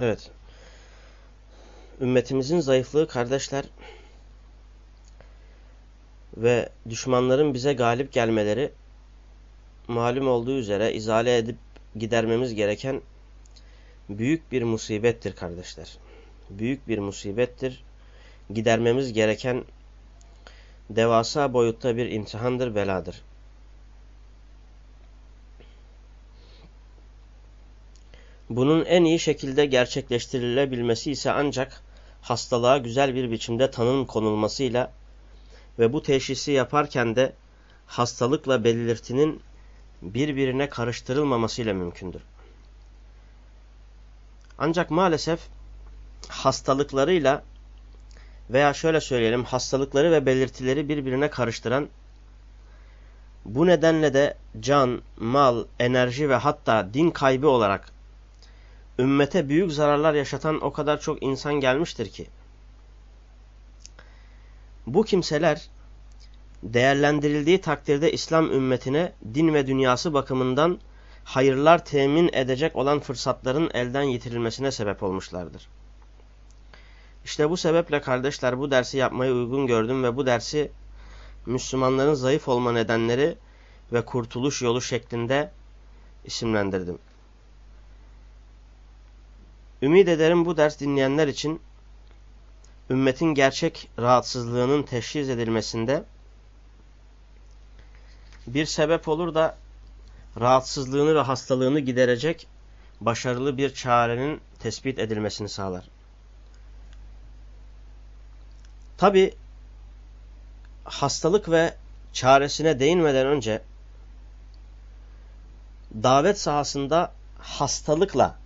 Evet. Ümmetimizin zayıflığı kardeşler ve düşmanların bize galip gelmeleri malum olduğu üzere izale edip gidermemiz gereken büyük bir musibettir kardeşler. Büyük bir musibettir. Gidermemiz gereken devasa boyutta bir imtihandır, beladır. Bunun en iyi şekilde gerçekleştirilebilmesi ise ancak hastalığa güzel bir biçimde tanım konulmasıyla ve bu teşhisi yaparken de hastalıkla belirtinin birbirine karıştırılmamasıyla mümkündür. Ancak maalesef hastalıklarıyla veya şöyle söyleyelim hastalıkları ve belirtileri birbirine karıştıran bu nedenle de can, mal, enerji ve hatta din kaybı olarak ümmete büyük zararlar yaşatan o kadar çok insan gelmiştir ki bu kimseler değerlendirildiği takdirde İslam ümmetine din ve dünyası bakımından hayırlar temin edecek olan fırsatların elden yitirilmesine sebep olmuşlardır. İşte bu sebeple kardeşler bu dersi yapmayı uygun gördüm ve bu dersi Müslümanların zayıf olma nedenleri ve kurtuluş yolu şeklinde isimlendirdim. Ümid ederim bu ders dinleyenler için ümmetin gerçek rahatsızlığının teşhis edilmesinde bir sebep olur da rahatsızlığını ve hastalığını giderecek başarılı bir çarenin tespit edilmesini sağlar. Tabi hastalık ve çaresine değinmeden önce davet sahasında hastalıkla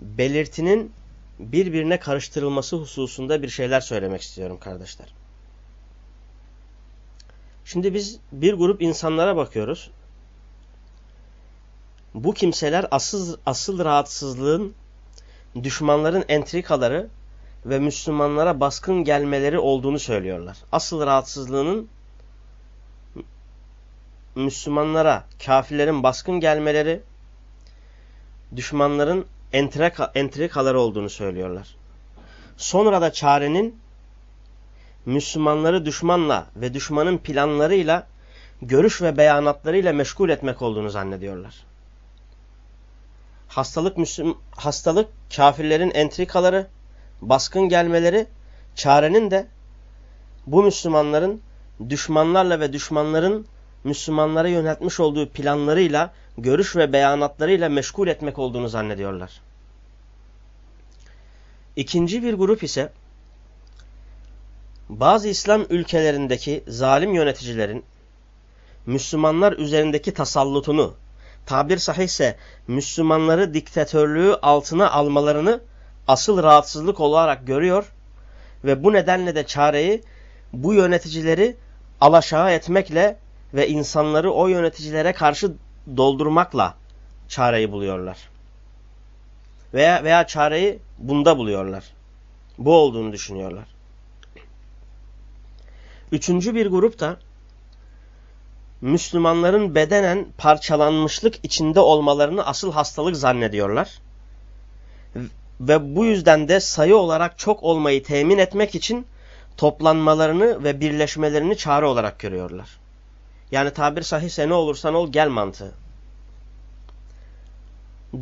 belirtinin birbirine karıştırılması hususunda bir şeyler söylemek istiyorum kardeşler. Şimdi biz bir grup insanlara bakıyoruz. Bu kimseler asıl, asıl rahatsızlığın düşmanların entrikaları ve Müslümanlara baskın gelmeleri olduğunu söylüyorlar. Asıl rahatsızlığının Müslümanlara kafirlerin baskın gelmeleri, düşmanların entrika, entrikaları olduğunu söylüyorlar. Sonra da çarenin Müslümanları düşmanla ve düşmanın planlarıyla, görüş ve beyanatlarıyla meşgul etmek olduğunu zannediyorlar. Hastalık, Müslüm, hastalık kafirlerin entrikaları, baskın gelmeleri, çarenin de bu Müslümanların düşmanlarla ve düşmanların Müslümanlara yöneltmiş olduğu planlarıyla, görüş ve beyanatlarıyla meşgul etmek olduğunu zannediyorlar. İkinci bir grup ise bazı İslam ülkelerindeki zalim yöneticilerin Müslümanlar üzerindeki tasallutunu, tabir sahihse Müslümanları diktatörlüğü altına almalarını asıl rahatsızlık olarak görüyor ve bu nedenle de çareyi bu yöneticileri alaşağı etmekle ve insanları o yöneticilere karşı doldurmakla çareyi buluyorlar. Veya veya çareyi bunda buluyorlar. Bu olduğunu düşünüyorlar. Üçüncü bir grup da Müslümanların bedenen parçalanmışlık içinde olmalarını asıl hastalık zannediyorlar. Ve bu yüzden de sayı olarak çok olmayı temin etmek için toplanmalarını ve birleşmelerini çare olarak görüyorlar. Yani tabir sahihse ne olursan ol gel mantığı.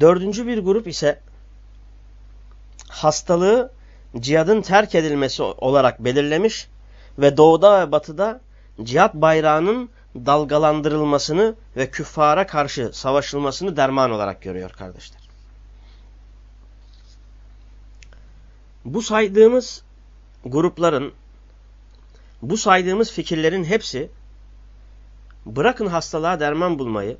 Dördüncü bir grup ise hastalığı cihadın terk edilmesi olarak belirlemiş ve doğuda ve batıda cihat bayrağının dalgalandırılmasını ve küffara karşı savaşılmasını derman olarak görüyor kardeşler. Bu saydığımız grupların, bu saydığımız fikirlerin hepsi bırakın hastalığa derman bulmayı,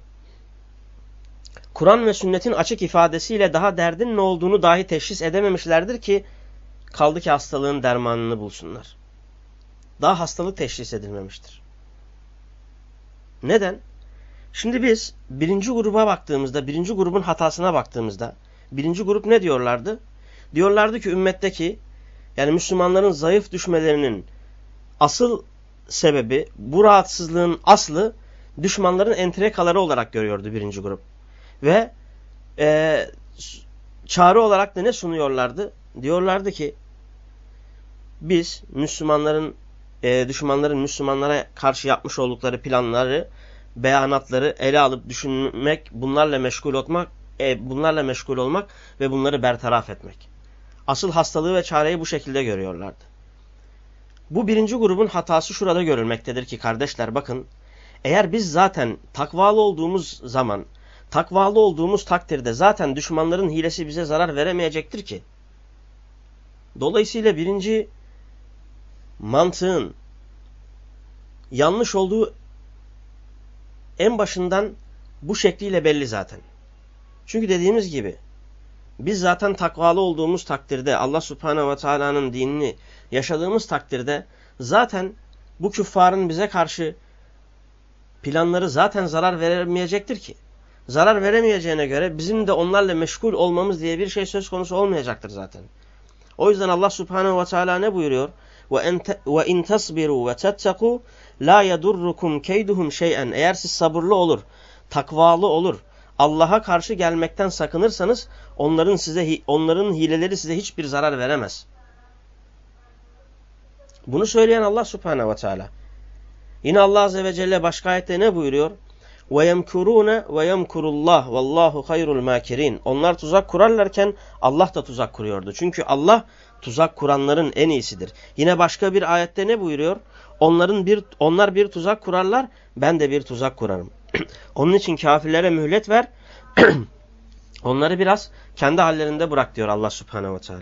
Kur'an ve sünnetin açık ifadesiyle daha derdin ne olduğunu dahi teşhis edememişlerdir ki kaldı ki hastalığın dermanını bulsunlar. Daha hastalık teşhis edilmemiştir. Neden? Şimdi biz birinci gruba baktığımızda, birinci grubun hatasına baktığımızda, birinci grup ne diyorlardı? Diyorlardı ki ümmetteki, yani Müslümanların zayıf düşmelerinin asıl sebebi, bu rahatsızlığın aslı düşmanların entrikaları olarak görüyordu birinci grup. Ve e, çare olarak da ne sunuyorlardı? Diyorlardı ki biz Müslümanların e, düşmanların Müslümanlara karşı yapmış oldukları planları, beyanatları ele alıp düşünmek, bunlarla meşgul olmak, e, bunlarla meşgul olmak ve bunları bertaraf etmek. Asıl hastalığı ve çareyi bu şekilde görüyorlardı. Bu birinci grubun hatası şurada görülmektedir ki kardeşler bakın eğer biz zaten takvalı olduğumuz zaman, takvalı olduğumuz takdirde zaten düşmanların hilesi bize zarar veremeyecektir ki. Dolayısıyla birinci mantığın yanlış olduğu en başından bu şekliyle belli zaten. Çünkü dediğimiz gibi biz zaten takvalı olduğumuz takdirde Allah subhanehu ve teala'nın dinini yaşadığımız takdirde zaten bu küffarın bize karşı planları zaten zarar veremeyecektir ki. Zarar veremeyeceğine göre bizim de onlarla meşgul olmamız diye bir şey söz konusu olmayacaktır zaten. O yüzden Allah Subhanahu ve Teala ne buyuruyor? Ve in tasbiru ve tettaku la yedurrukum keyduhum şey'en. Eğer siz sabırlı olur, takvalı olur, Allah'a karşı gelmekten sakınırsanız onların size onların hileleri size hiçbir zarar veremez. Bunu söyleyen Allah Subhanahu ve Teala. Yine Allah Azze ve Celle başka ayette ne buyuruyor? وَيَمْكُرُونَ وَيَمْكُرُ اللّٰهُ وَاللّٰهُ خَيْرُ الْمَاكِرِينَ Onlar tuzak kurarlarken Allah da tuzak kuruyordu. Çünkü Allah tuzak kuranların en iyisidir. Yine başka bir ayette ne buyuruyor? Onların bir onlar bir tuzak kurarlar, ben de bir tuzak kurarım. Onun için kafirlere mühlet ver. onları biraz kendi hallerinde bırak diyor Allah Subhanahu ve Teala.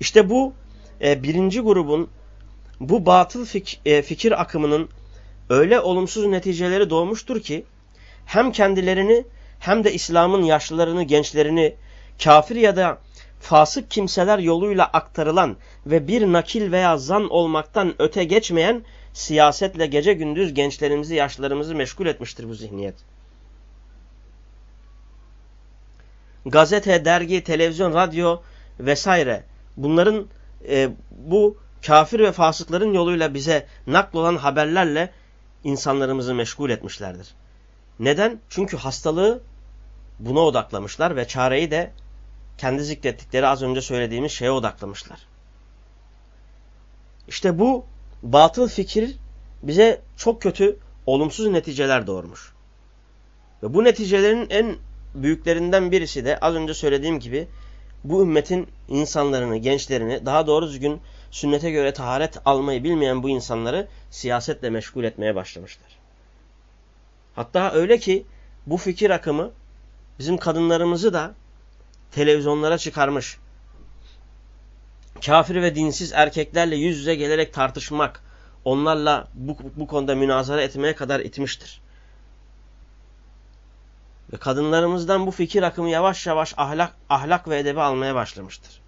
İşte bu e, birinci grubun bu batıl fik e, fikir akımının öyle olumsuz neticeleri doğmuştur ki hem kendilerini hem de İslam'ın yaşlılarını, gençlerini kafir ya da fasık kimseler yoluyla aktarılan ve bir nakil veya zan olmaktan öte geçmeyen siyasetle gece gündüz gençlerimizi, yaşlılarımızı meşgul etmiştir bu zihniyet. Gazete, dergi, televizyon, radyo vesaire bunların e, bu kafir ve fasıkların yoluyla bize naklolan haberlerle insanlarımızı meşgul etmişlerdir. Neden? Çünkü hastalığı buna odaklamışlar ve çareyi de kendi zikrettikleri az önce söylediğimiz şeye odaklamışlar. İşte bu batıl fikir bize çok kötü, olumsuz neticeler doğurmuş. Ve bu neticelerin en büyüklerinden birisi de az önce söylediğim gibi bu ümmetin insanlarını, gençlerini, daha doğru düzgün sünnete göre taharet almayı bilmeyen bu insanları siyasetle meşgul etmeye başlamışlar. Hatta öyle ki bu fikir akımı bizim kadınlarımızı da televizyonlara çıkarmış. Kafir ve dinsiz erkeklerle yüz yüze gelerek tartışmak, onlarla bu, bu konuda münazara etmeye kadar itmiştir. Ve kadınlarımızdan bu fikir akımı yavaş yavaş ahlak, ahlak ve edebi almaya başlamıştır.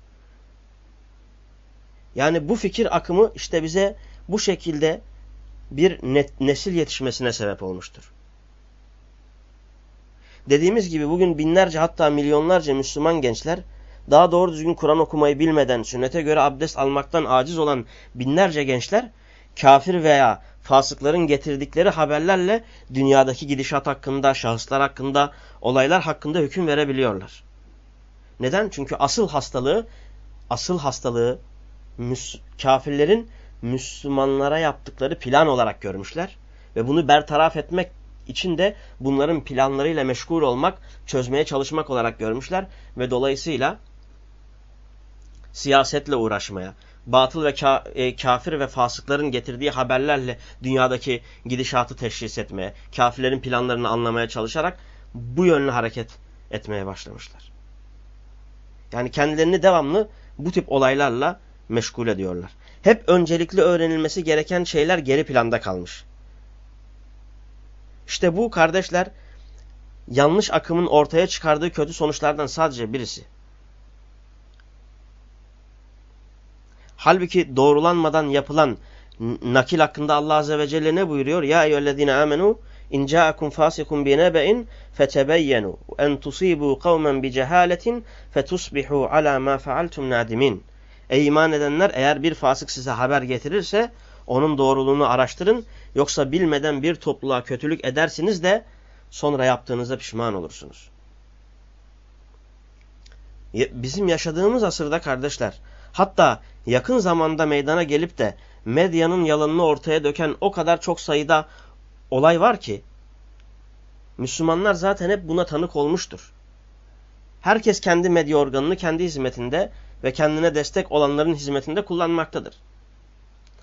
Yani bu fikir akımı işte bize bu şekilde bir nesil yetişmesine sebep olmuştur. Dediğimiz gibi bugün binlerce hatta milyonlarca Müslüman gençler daha doğru düzgün Kur'an okumayı bilmeden sünnete göre abdest almaktan aciz olan binlerce gençler kafir veya fasıkların getirdikleri haberlerle dünyadaki gidişat hakkında, şahıslar hakkında, olaylar hakkında hüküm verebiliyorlar. Neden? Çünkü asıl hastalığı, asıl hastalığı müs kafirlerin Müslümanlara yaptıkları plan olarak görmüşler. Ve bunu bertaraf etmek için de bunların planlarıyla meşgul olmak, çözmeye çalışmak olarak görmüşler. Ve dolayısıyla siyasetle uğraşmaya, batıl ve ka e, kafir ve fasıkların getirdiği haberlerle dünyadaki gidişatı teşhis etmeye, kafirlerin planlarını anlamaya çalışarak bu yönlü hareket etmeye başlamışlar. Yani kendilerini devamlı bu tip olaylarla meşgul ediyorlar. Hep öncelikli öğrenilmesi gereken şeyler geri planda kalmış. İşte bu kardeşler yanlış akımın ortaya çıkardığı kötü sonuçlardan sadece birisi. Halbuki doğrulanmadan yapılan nakil hakkında Allah Azze ve Celle ne buyuruyor? Ya eyyühellezine amenu in ca'akum fasikum bi nebe'in fetebeyyenu en tusibu kavmen bi cehaletin fetusbihu ala ma faaltum nadimin. Ey iman edenler eğer bir fasık size haber getirirse onun doğruluğunu araştırın. Yoksa bilmeden bir topluluğa kötülük edersiniz de sonra yaptığınızda pişman olursunuz. Bizim yaşadığımız asırda kardeşler hatta yakın zamanda meydana gelip de medyanın yalanını ortaya döken o kadar çok sayıda olay var ki Müslümanlar zaten hep buna tanık olmuştur. Herkes kendi medya organını kendi hizmetinde ve kendine destek olanların hizmetinde kullanmaktadır.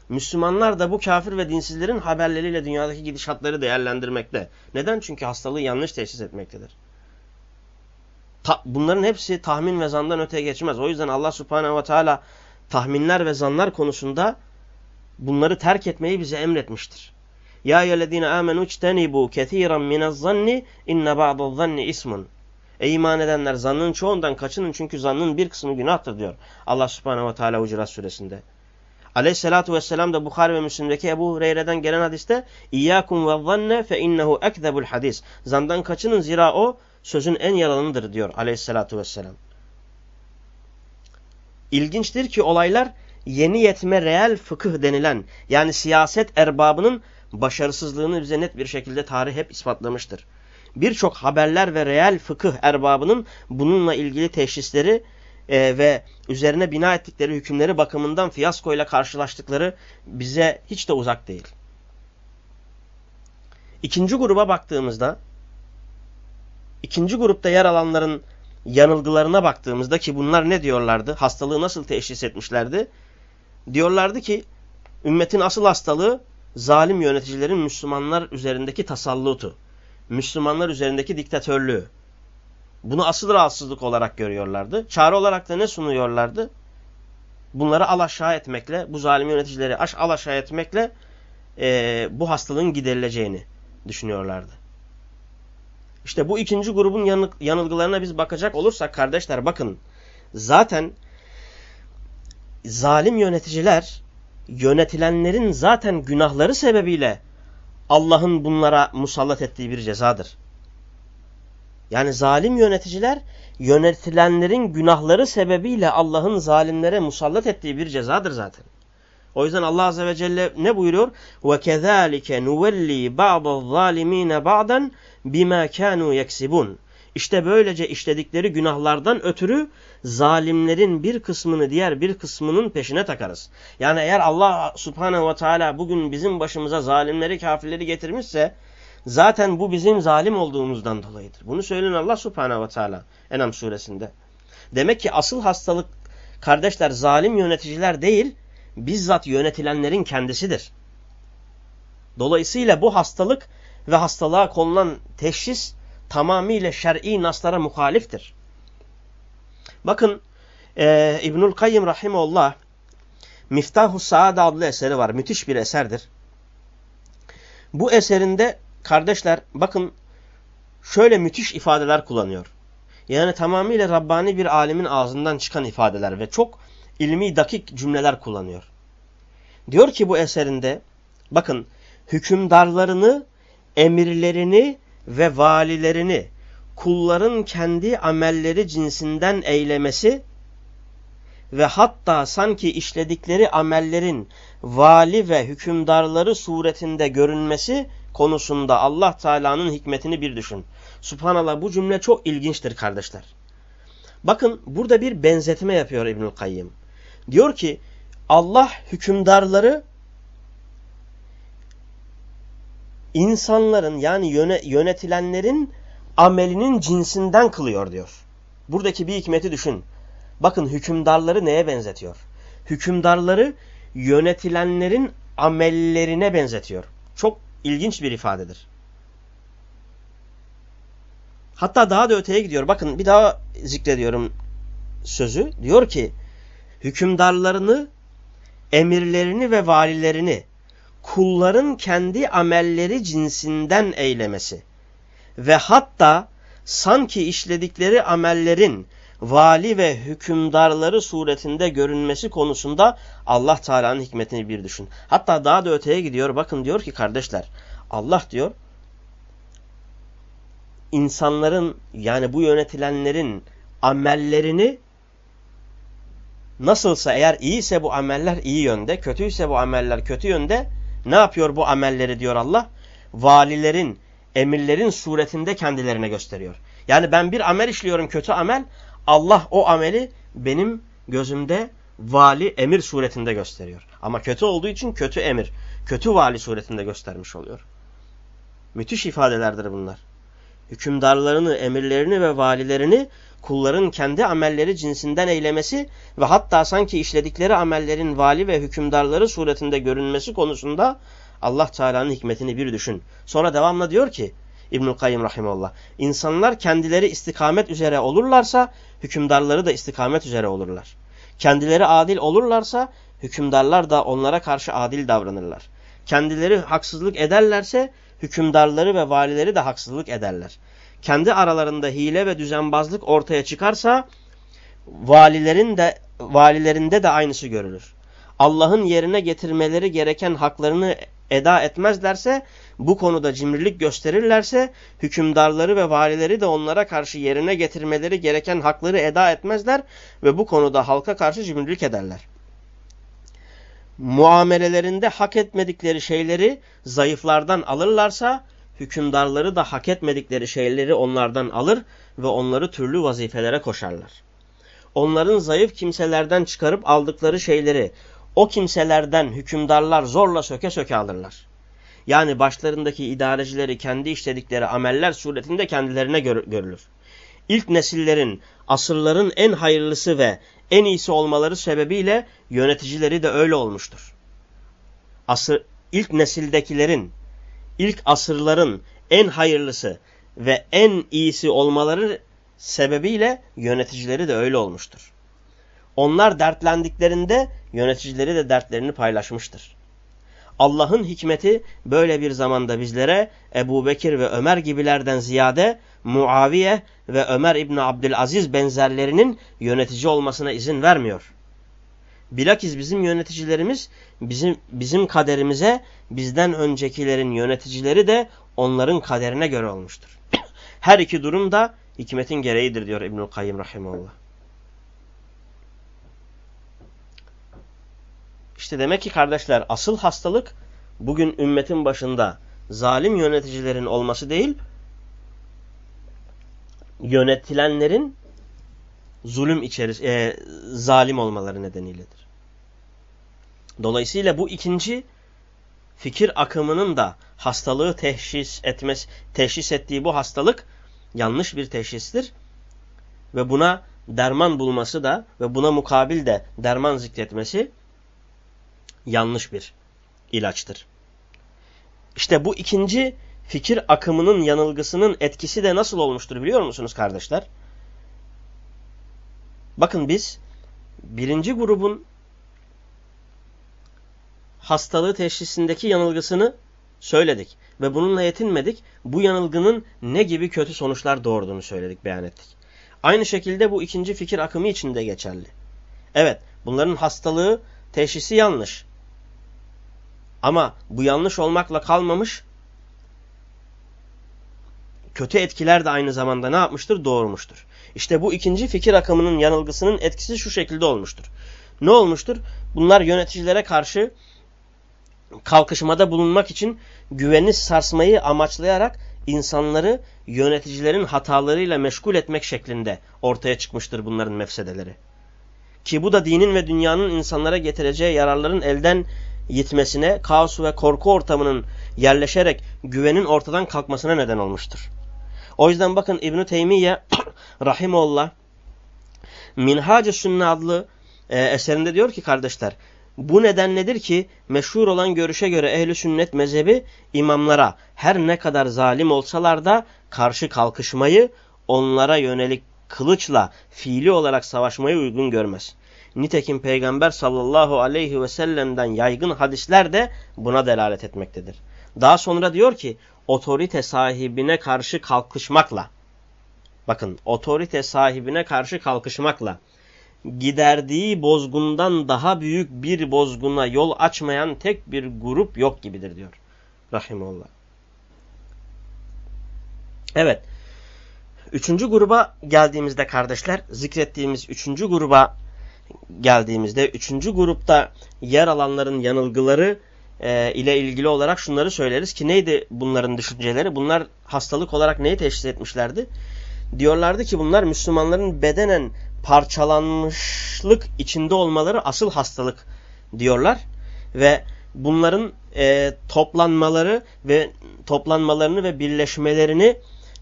Müslümanlar da bu kafir ve dinsizlerin haberleriyle dünyadaki gidişatları değerlendirmekte. Neden? Çünkü hastalığı yanlış teşhis etmektedir. Ta bunların hepsi tahmin ve zandan öteye geçmez. O yüzden Allah subhanehu ve teala tahminler ve zanlar konusunda bunları terk etmeyi bize emretmiştir. Ya eyyühellezine amenu içtenibu ketiran minez-zanni inne ba'daz-zanni ismun. Ey iman edenler zannın çoğundan kaçının çünkü zannın bir kısmı günahtır diyor. Allah subhanehu ve teala Hucurat suresinde. Aleyhissalatu vesselam da Bukhari ve Müslim'deki Ebu Hureyre'den gelen hadiste İyyâkum ve zanne fe innehu ekzebul hadis. Zandan kaçının zira o sözün en yalanıdır diyor aleyhissalatu vesselam. İlginçtir ki olaylar yeni yetme reel fıkıh denilen yani siyaset erbabının başarısızlığını bize net bir şekilde tarih hep ispatlamıştır. Birçok haberler ve reel fıkıh erbabının bununla ilgili teşhisleri e, ve üzerine bina ettikleri hükümleri bakımından fiyaskoyla karşılaştıkları bize hiç de uzak değil. İkinci gruba baktığımızda ikinci grupta yer alanların yanılgılarına baktığımızda ki bunlar ne diyorlardı? Hastalığı nasıl teşhis etmişlerdi? Diyorlardı ki ümmetin asıl hastalığı zalim yöneticilerin Müslümanlar üzerindeki tasallutu, Müslümanlar üzerindeki diktatörlüğü. Bunu asıl rahatsızlık olarak görüyorlardı. Çare olarak da ne sunuyorlardı? Bunları alaşağı etmekle, bu zalim yöneticileri aş alaşağı etmekle e, bu hastalığın giderileceğini düşünüyorlardı. İşte bu ikinci grubun yanılgılarına biz bakacak olursak kardeşler bakın zaten zalim yöneticiler yönetilenlerin zaten günahları sebebiyle Allah'ın bunlara musallat ettiği bir cezadır. Yani zalim yöneticiler yönetilenlerin günahları sebebiyle Allah'ın zalimlere musallat ettiği bir cezadır zaten. O yüzden Allah Azze ve Celle ne buyuruyor? وَكَذَٰلِكَ نُوَلِّي بَعْضَ الظَّالِم۪ينَ بَعْضًا بِمَا كَانُوا يَكْسِبُونَ İşte böylece işledikleri günahlardan ötürü zalimlerin bir kısmını diğer bir kısmının peşine takarız. Yani eğer Allah subhanehu ve teala bugün bizim başımıza zalimleri kafirleri getirmişse zaten bu bizim zalim olduğumuzdan dolayıdır. Bunu söyleyen Allah subhanehu ve teala Enam suresinde. Demek ki asıl hastalık kardeşler zalim yöneticiler değil bizzat yönetilenlerin kendisidir. Dolayısıyla bu hastalık ve hastalığa konulan teşhis tamamıyla şer'i naslara muhaliftir. Bakın e, İbnül Kayyım Rahimullah Miftahus Saad adlı eseri var. Müthiş bir eserdir. Bu eserinde kardeşler bakın şöyle müthiş ifadeler kullanıyor. Yani tamamıyla Rabbani bir alimin ağzından çıkan ifadeler ve çok ilmi dakik cümleler kullanıyor. Diyor ki bu eserinde bakın hükümdarlarını, emirlerini ve valilerini kulların kendi amelleri cinsinden eylemesi ve hatta sanki işledikleri amellerin vali ve hükümdarları suretinde görünmesi konusunda Allah Teala'nın hikmetini bir düşün. Subhanallah bu cümle çok ilginçtir kardeşler. Bakın burada bir benzetme yapıyor İbnül Kayyım. Diyor ki Allah hükümdarları insanların yani yönetilenlerin amelinin cinsinden kılıyor diyor. Buradaki bir hikmeti düşün. Bakın hükümdarları neye benzetiyor? Hükümdarları yönetilenlerin amellerine benzetiyor. Çok ilginç bir ifadedir. Hatta daha da öteye gidiyor. Bakın bir daha zikrediyorum sözü. Diyor ki hükümdarlarını, emirlerini ve valilerini kulların kendi amelleri cinsinden eylemesi ve hatta sanki işledikleri amellerin vali ve hükümdarları suretinde görünmesi konusunda Allah Teala'nın hikmetini bir düşün. Hatta daha da öteye gidiyor. Bakın diyor ki kardeşler Allah diyor insanların yani bu yönetilenlerin amellerini nasılsa eğer iyiyse bu ameller iyi yönde, kötüyse bu ameller kötü yönde ne yapıyor bu amelleri diyor Allah? Valilerin, emirlerin suretinde kendilerine gösteriyor. Yani ben bir amel işliyorum kötü amel Allah o ameli benim gözümde vali emir suretinde gösteriyor. Ama kötü olduğu için kötü emir, kötü vali suretinde göstermiş oluyor. Müthiş ifadelerdir bunlar. Hükümdarlarını, emirlerini ve valilerini kulların kendi amelleri cinsinden eylemesi ve hatta sanki işledikleri amellerin vali ve hükümdarları suretinde görünmesi konusunda Allah Teala'nın hikmetini bir düşün. Sonra devamla diyor ki İbnül Kayyım Rahimullah. İnsanlar kendileri istikamet üzere olurlarsa hükümdarları da istikamet üzere olurlar. Kendileri adil olurlarsa hükümdarlar da onlara karşı adil davranırlar. Kendileri haksızlık ederlerse hükümdarları ve valileri de haksızlık ederler. Kendi aralarında hile ve düzenbazlık ortaya çıkarsa valilerin de valilerinde de aynısı görülür. Allah'ın yerine getirmeleri gereken haklarını eda etmezlerse, bu konuda cimrilik gösterirlerse, hükümdarları ve valileri de onlara karşı yerine getirmeleri gereken hakları eda etmezler ve bu konuda halka karşı cimrilik ederler. Muamelelerinde hak etmedikleri şeyleri zayıflardan alırlarsa, hükümdarları da hak etmedikleri şeyleri onlardan alır ve onları türlü vazifelere koşarlar. Onların zayıf kimselerden çıkarıp aldıkları şeyleri o kimselerden hükümdarlar zorla söke söke alırlar. Yani başlarındaki idarecileri kendi işledikleri ameller suretinde kendilerine gör görülür. İlk nesillerin, asırların en hayırlısı ve en iyisi olmaları sebebiyle yöneticileri de öyle olmuştur. Asır, ilk nesildekilerin, ilk asırların en hayırlısı ve en iyisi olmaları sebebiyle yöneticileri de öyle olmuştur. Onlar dertlendiklerinde yöneticileri de dertlerini paylaşmıştır. Allah'ın hikmeti böyle bir zamanda bizlere Ebu Bekir ve Ömer gibilerden ziyade Muaviye ve Ömer İbni Abdülaziz benzerlerinin yönetici olmasına izin vermiyor. Bilakis bizim yöneticilerimiz bizim, bizim kaderimize bizden öncekilerin yöneticileri de onların kaderine göre olmuştur. Her iki durum da hikmetin gereğidir diyor İbnül Kayyim Rahimullah. İşte demek ki kardeşler asıl hastalık bugün ümmetin başında zalim yöneticilerin olması değil, yönetilenlerin zulüm içeris e, zalim olmaları nedeniyledir. Dolayısıyla bu ikinci fikir akımının da hastalığı teşhis etmesi, teşhis ettiği bu hastalık yanlış bir teşhistir ve buna derman bulması da ve buna mukabil de derman zikretmesi yanlış bir ilaçtır. İşte bu ikinci fikir akımının yanılgısının etkisi de nasıl olmuştur biliyor musunuz kardeşler? Bakın biz birinci grubun hastalığı teşhisindeki yanılgısını söyledik. Ve bununla yetinmedik. Bu yanılgının ne gibi kötü sonuçlar doğurduğunu söyledik, beyan ettik. Aynı şekilde bu ikinci fikir akımı için de geçerli. Evet, bunların hastalığı teşhisi yanlış. Ama bu yanlış olmakla kalmamış, kötü etkiler de aynı zamanda ne yapmıştır? Doğurmuştur. İşte bu ikinci fikir akımının yanılgısının etkisi şu şekilde olmuştur. Ne olmuştur? Bunlar yöneticilere karşı kalkışmada bulunmak için güveni sarsmayı amaçlayarak insanları yöneticilerin hatalarıyla meşgul etmek şeklinde ortaya çıkmıştır bunların mefsedeleri. Ki bu da dinin ve dünyanın insanlara getireceği yararların elden yitmesine, kaos ve korku ortamının yerleşerek güvenin ortadan kalkmasına neden olmuştur. O yüzden bakın İbn-i Teymiye Rahimullah Minhac-ı Sünne adlı e, eserinde diyor ki kardeşler bu neden nedir ki meşhur olan görüşe göre ehli sünnet mezhebi imamlara her ne kadar zalim olsalar da karşı kalkışmayı onlara yönelik kılıçla fiili olarak savaşmayı uygun görmez. Nitekim Peygamber sallallahu aleyhi ve sellem'den yaygın hadisler de buna delalet etmektedir. Daha sonra diyor ki otorite sahibine karşı kalkışmakla bakın otorite sahibine karşı kalkışmakla giderdiği bozgundan daha büyük bir bozguna yol açmayan tek bir grup yok gibidir diyor. Rahimullah. Evet. Üçüncü gruba geldiğimizde kardeşler zikrettiğimiz üçüncü gruba geldiğimizde üçüncü grupta yer alanların yanılgıları e, ile ilgili olarak şunları söyleriz ki neydi bunların düşünceleri? Bunlar hastalık olarak neyi teşhis etmişlerdi? Diyorlardı ki bunlar Müslümanların bedenen parçalanmışlık içinde olmaları asıl hastalık diyorlar. Ve bunların e, toplanmaları ve toplanmalarını ve birleşmelerini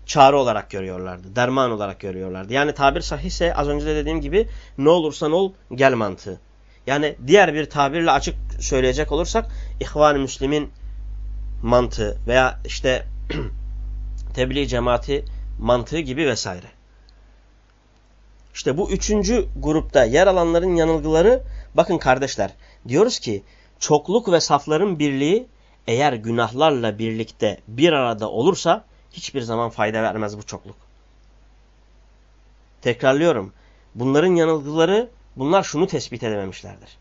çare olarak görüyorlardı. Derman olarak görüyorlardı. Yani tabir sahihse az önce de dediğim gibi ne olursan ol gel mantığı. Yani diğer bir tabirle açık söyleyecek olursak İhvan-ı Müslim'in mantığı veya işte tebliğ cemaati mantığı gibi vesaire. İşte bu üçüncü grupta yer alanların yanılgıları bakın kardeşler diyoruz ki çokluk ve safların birliği eğer günahlarla birlikte bir arada olursa hiçbir zaman fayda vermez bu çokluk. Tekrarlıyorum. Bunların yanılgıları bunlar şunu tespit edememişlerdir.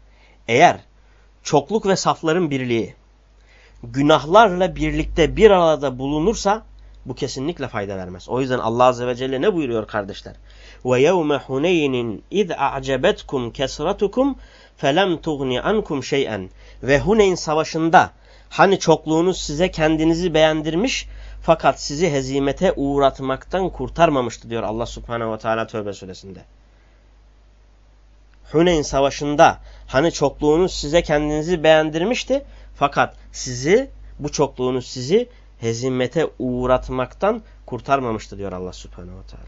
Eğer çokluk ve safların birliği günahlarla birlikte bir arada bulunursa bu kesinlikle fayda vermez. O yüzden Allah Azze ve Celle ne buyuruyor kardeşler? Ve yevme huneynin iz a'cebetkum kesratukum felem tughni ankum şey'en. Ve Huneyn savaşında hani çokluğunuz size kendinizi beğendirmiş fakat sizi hezimete uğratmaktan kurtarmamıştı diyor Allah Subhanahu ve Teala Tövbe suresinde. Huneyn savaşında hani çokluğunuz size kendinizi beğendirmişti fakat sizi bu çokluğunuz sizi hezimete uğratmaktan kurtarmamıştı diyor Allah Subhanahu ve Teala.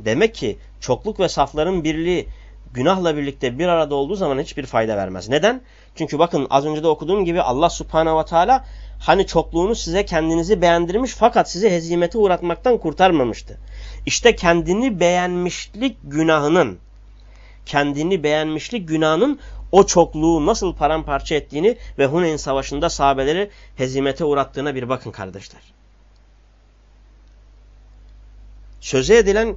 Demek ki çokluk ve safların birliği günahla birlikte bir arada olduğu zaman hiçbir fayda vermez. Neden? Çünkü bakın az önce de okuduğum gibi Allah Subhanahu ve Teala hani çokluğunu size kendinizi beğendirmiş fakat sizi hezimete uğratmaktan kurtarmamıştı. İşte kendini beğenmişlik günahının kendini beğenmişlik günahının o çokluğu nasıl paramparça ettiğini ve Huneyn Savaşı'nda sahabeleri hezimete uğrattığına bir bakın kardeşler. Söze edilen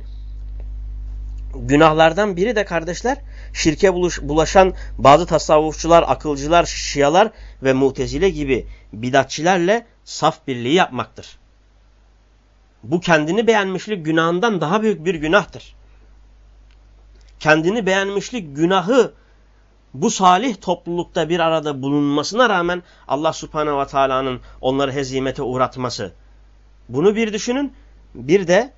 günahlardan biri de kardeşler şirke bulaşan bazı tasavvufçular, akılcılar, şialar ve mutezile gibi bidatçilerle saf birliği yapmaktır. Bu kendini beğenmişlik günahından daha büyük bir günahtır. Kendini beğenmişlik günahı bu salih toplulukta bir arada bulunmasına rağmen Allah subhanehu ve teala'nın onları hezimete uğratması. Bunu bir düşünün. Bir de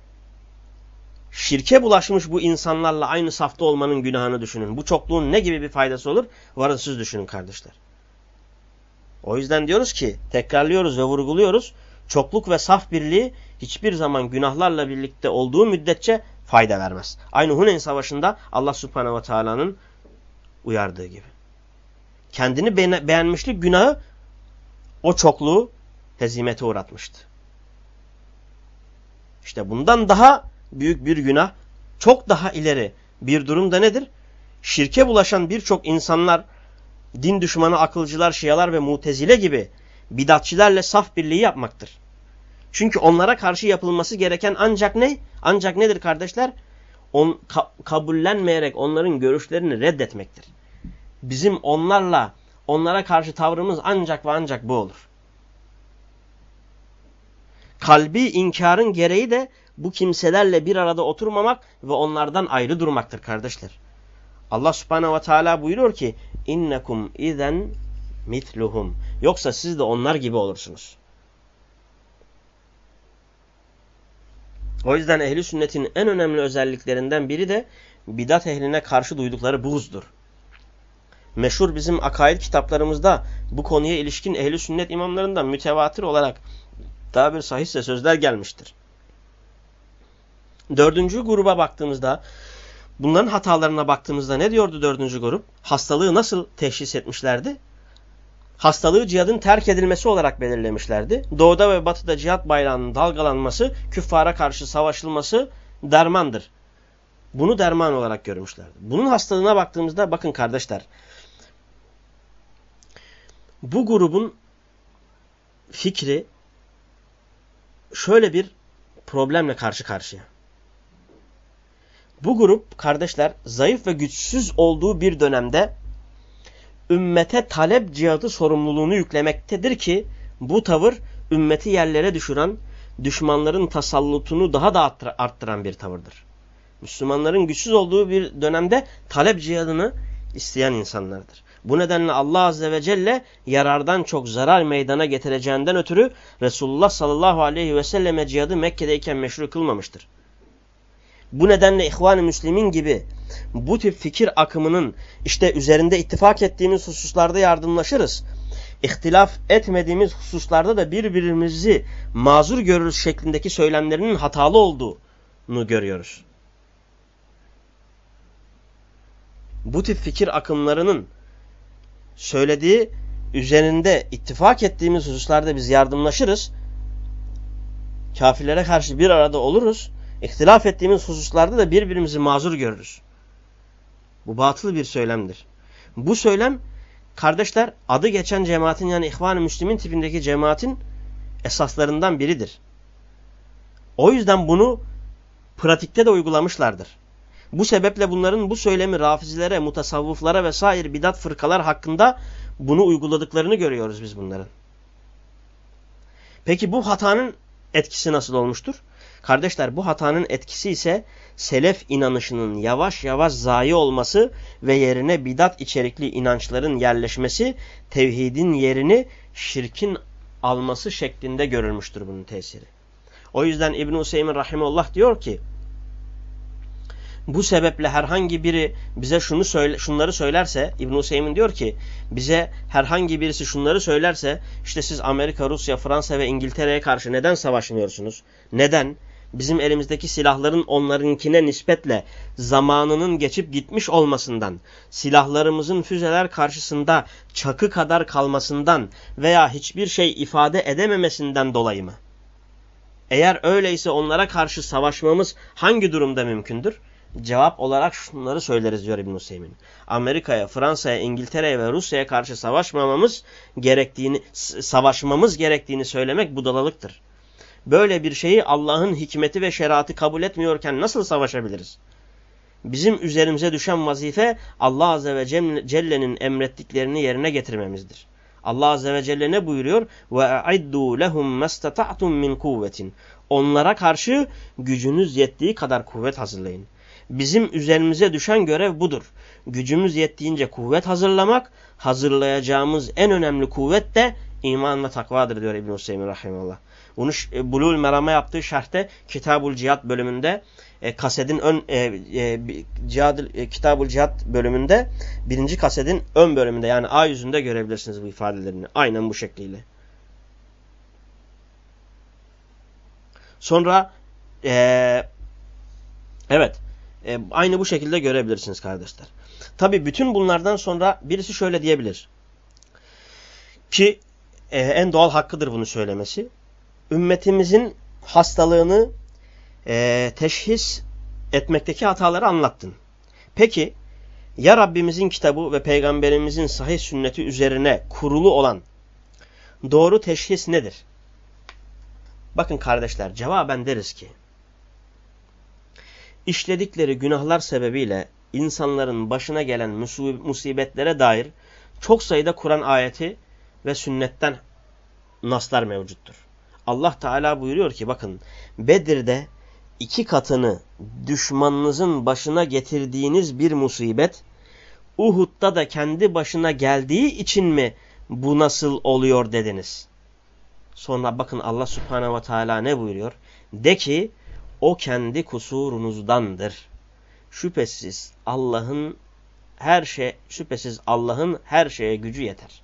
şirke bulaşmış bu insanlarla aynı safta olmanın günahını düşünün. Bu çokluğun ne gibi bir faydası olur? Varın düşünün kardeşler. O yüzden diyoruz ki, tekrarlıyoruz ve vurguluyoruz. Çokluk ve saf birliği hiçbir zaman günahlarla birlikte olduğu müddetçe fayda vermez. Aynı Huneyn Savaşı'nda Allah Subhanahu ve Teala'nın uyardığı gibi. Kendini beğenmişlik günahı o çokluğu hezimete uğratmıştı. İşte bundan daha büyük bir günah, çok daha ileri bir durumda nedir? Şirke bulaşan birçok insanlar, din düşmanı akılcılar, şialar ve mutezile gibi bidatçilerle saf birliği yapmaktır. Çünkü onlara karşı yapılması gereken ancak ne? Ancak nedir kardeşler? On, ka kabullenmeyerek onların görüşlerini reddetmektir. Bizim onlarla, onlara karşı tavrımız ancak ve ancak bu olur. Kalbi inkarın gereği de bu kimselerle bir arada oturmamak ve onlardan ayrı durmaktır kardeşler. Allah subhanehu ve teala buyuruyor ki innekum izen mitluhum. Yoksa siz de onlar gibi olursunuz. O yüzden ehli sünnetin en önemli özelliklerinden biri de bidat ehline karşı duydukları buğzdur. Meşhur bizim akaid kitaplarımızda bu konuya ilişkin ehli sünnet imamlarından mütevatir olarak daha bir sahihse sözler gelmiştir. Dördüncü gruba baktığımızda bunların hatalarına baktığımızda ne diyordu dördüncü grup? Hastalığı nasıl teşhis etmişlerdi? Hastalığı cihadın terk edilmesi olarak belirlemişlerdi. Doğuda ve batıda cihat bayrağının dalgalanması, küffara karşı savaşılması dermandır. Bunu derman olarak görmüşlerdi. Bunun hastalığına baktığımızda bakın kardeşler. Bu grubun fikri şöyle bir problemle karşı karşıya. Bu grup kardeşler zayıf ve güçsüz olduğu bir dönemde ümmete talep cihadı sorumluluğunu yüklemektedir ki bu tavır ümmeti yerlere düşüren, düşmanların tasallutunu daha da arttıran bir tavırdır. Müslümanların güçsüz olduğu bir dönemde talep cihadını isteyen insanlardır. Bu nedenle Allah Azze ve Celle yarardan çok zarar meydana getireceğinden ötürü Resulullah sallallahu aleyhi ve selleme cihadı Mekke'deyken meşru kılmamıştır. Bu nedenle İhvan-ı Müslimin gibi bu tip fikir akımının işte üzerinde ittifak ettiğimiz hususlarda yardımlaşırız. İhtilaf etmediğimiz hususlarda da birbirimizi mazur görürüz şeklindeki söylemlerinin hatalı olduğunu görüyoruz. Bu tip fikir akımlarının söylediği üzerinde ittifak ettiğimiz hususlarda biz yardımlaşırız. Kafirlere karşı bir arada oluruz. İhtilaf ettiğimiz hususlarda da birbirimizi mazur görürüz. Bu batıl bir söylemdir. Bu söylem kardeşler adı geçen cemaatin yani İhvan-ı Müslümin tipindeki cemaatin esaslarından biridir. O yüzden bunu pratikte de uygulamışlardır. Bu sebeple bunların bu söylemi rafizilere, mutasavvıflara vesaire bidat fırkalar hakkında bunu uyguladıklarını görüyoruz biz bunların. Peki bu hatanın etkisi nasıl olmuştur? Kardeşler bu hatanın etkisi ise selef inanışının yavaş yavaş zayi olması ve yerine bidat içerikli inançların yerleşmesi, tevhidin yerini şirkin alması şeklinde görülmüştür bunun tesiri. O yüzden İbn-i Hüseyin Rahimullah diyor ki, bu sebeple herhangi biri bize şunu söyle, şunları söylerse İbn Hüseyin diyor ki bize herhangi birisi şunları söylerse işte siz Amerika, Rusya, Fransa ve İngiltere'ye karşı neden savaşmıyorsunuz? Neden? Bizim elimizdeki silahların onlarınkine nispetle zamanının geçip gitmiş olmasından, silahlarımızın füzeler karşısında çakı kadar kalmasından veya hiçbir şey ifade edememesinden dolayı mı? Eğer öyleyse onlara karşı savaşmamız hangi durumda mümkündür? Cevap olarak şunları söyleriz diyor İbn Hüseyin. Amerika'ya, Fransa'ya, İngiltere'ye ve Rusya'ya karşı savaşmamamız gerektiğini savaşmamız gerektiğini söylemek budalalıktır Böyle bir şeyi Allah'ın hikmeti ve şeriatı kabul etmiyorken nasıl savaşabiliriz? Bizim üzerimize düşen vazife Allah Azze ve Celle'nin emrettiklerini yerine getirmemizdir. Allah Azze ve Celle ne buyuruyor? وَاَعِدُّوا لَهُمْ مَسْتَطَعْتُمْ مِنْ قُوَّةٍ Onlara karşı gücünüz yettiği kadar kuvvet hazırlayın. Bizim üzerimize düşen görev budur. Gücümüz yettiğince kuvvet hazırlamak, hazırlayacağımız en önemli kuvvet de iman ve takvadır diyor İbn-i Hüseyin Rahimullah. Bunu e, Bulul Meram'a yaptığı şerhte Kitabul Cihat bölümünde e, kasedin ön e, e, cihad, e, Kitabul Cihat bölümünde birinci kasedin ön bölümünde yani A yüzünde görebilirsiniz bu ifadelerini. Aynen bu şekliyle. Sonra e, evet e, aynı bu şekilde görebilirsiniz kardeşler. Tabi bütün bunlardan sonra birisi şöyle diyebilir. Ki e, en doğal hakkıdır bunu söylemesi. Ümmetimizin hastalığını e, teşhis etmekteki hataları anlattın. Peki ya Rabbimizin kitabı ve peygamberimizin sahih sünneti üzerine kurulu olan doğru teşhis nedir? Bakın kardeşler cevaben deriz ki işledikleri günahlar sebebiyle insanların başına gelen musibetlere dair çok sayıda Kur'an ayeti ve sünnetten naslar mevcuttur. Allah Teala buyuruyor ki bakın Bedir'de iki katını düşmanınızın başına getirdiğiniz bir musibet Uhud'da da kendi başına geldiği için mi bu nasıl oluyor dediniz. Sonra bakın Allah Subhanahu ve Teala ne buyuruyor? De ki o kendi kusurunuzdandır. Şüphesiz Allah'ın her şey şüphesiz Allah'ın her şeye gücü yeter.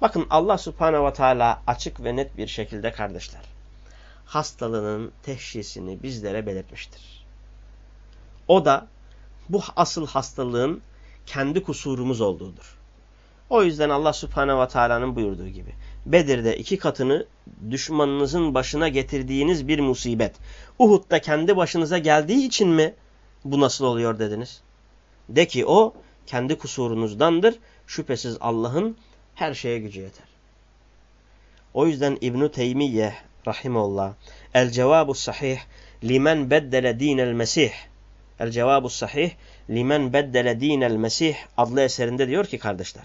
Bakın Allah Subhanahu ve Teala açık ve net bir şekilde kardeşler hastalığının teşhisini bizlere belirtmiştir. O da bu asıl hastalığın kendi kusurumuz olduğudur. O yüzden Allah Subhanahu ve Teala'nın buyurduğu gibi Bedir'de iki katını düşmanınızın başına getirdiğiniz bir musibet. Uhud'da kendi başınıza geldiği için mi bu nasıl oluyor dediniz? De ki o kendi kusurunuzdandır. Şüphesiz Allah'ın her şeye gücü yeter. O yüzden İbn-i Teymiye rahimullah El cevabu sahih limen beddele dinel mesih El cevabu sahih limen beddele dinel mesih adlı eserinde diyor ki kardeşler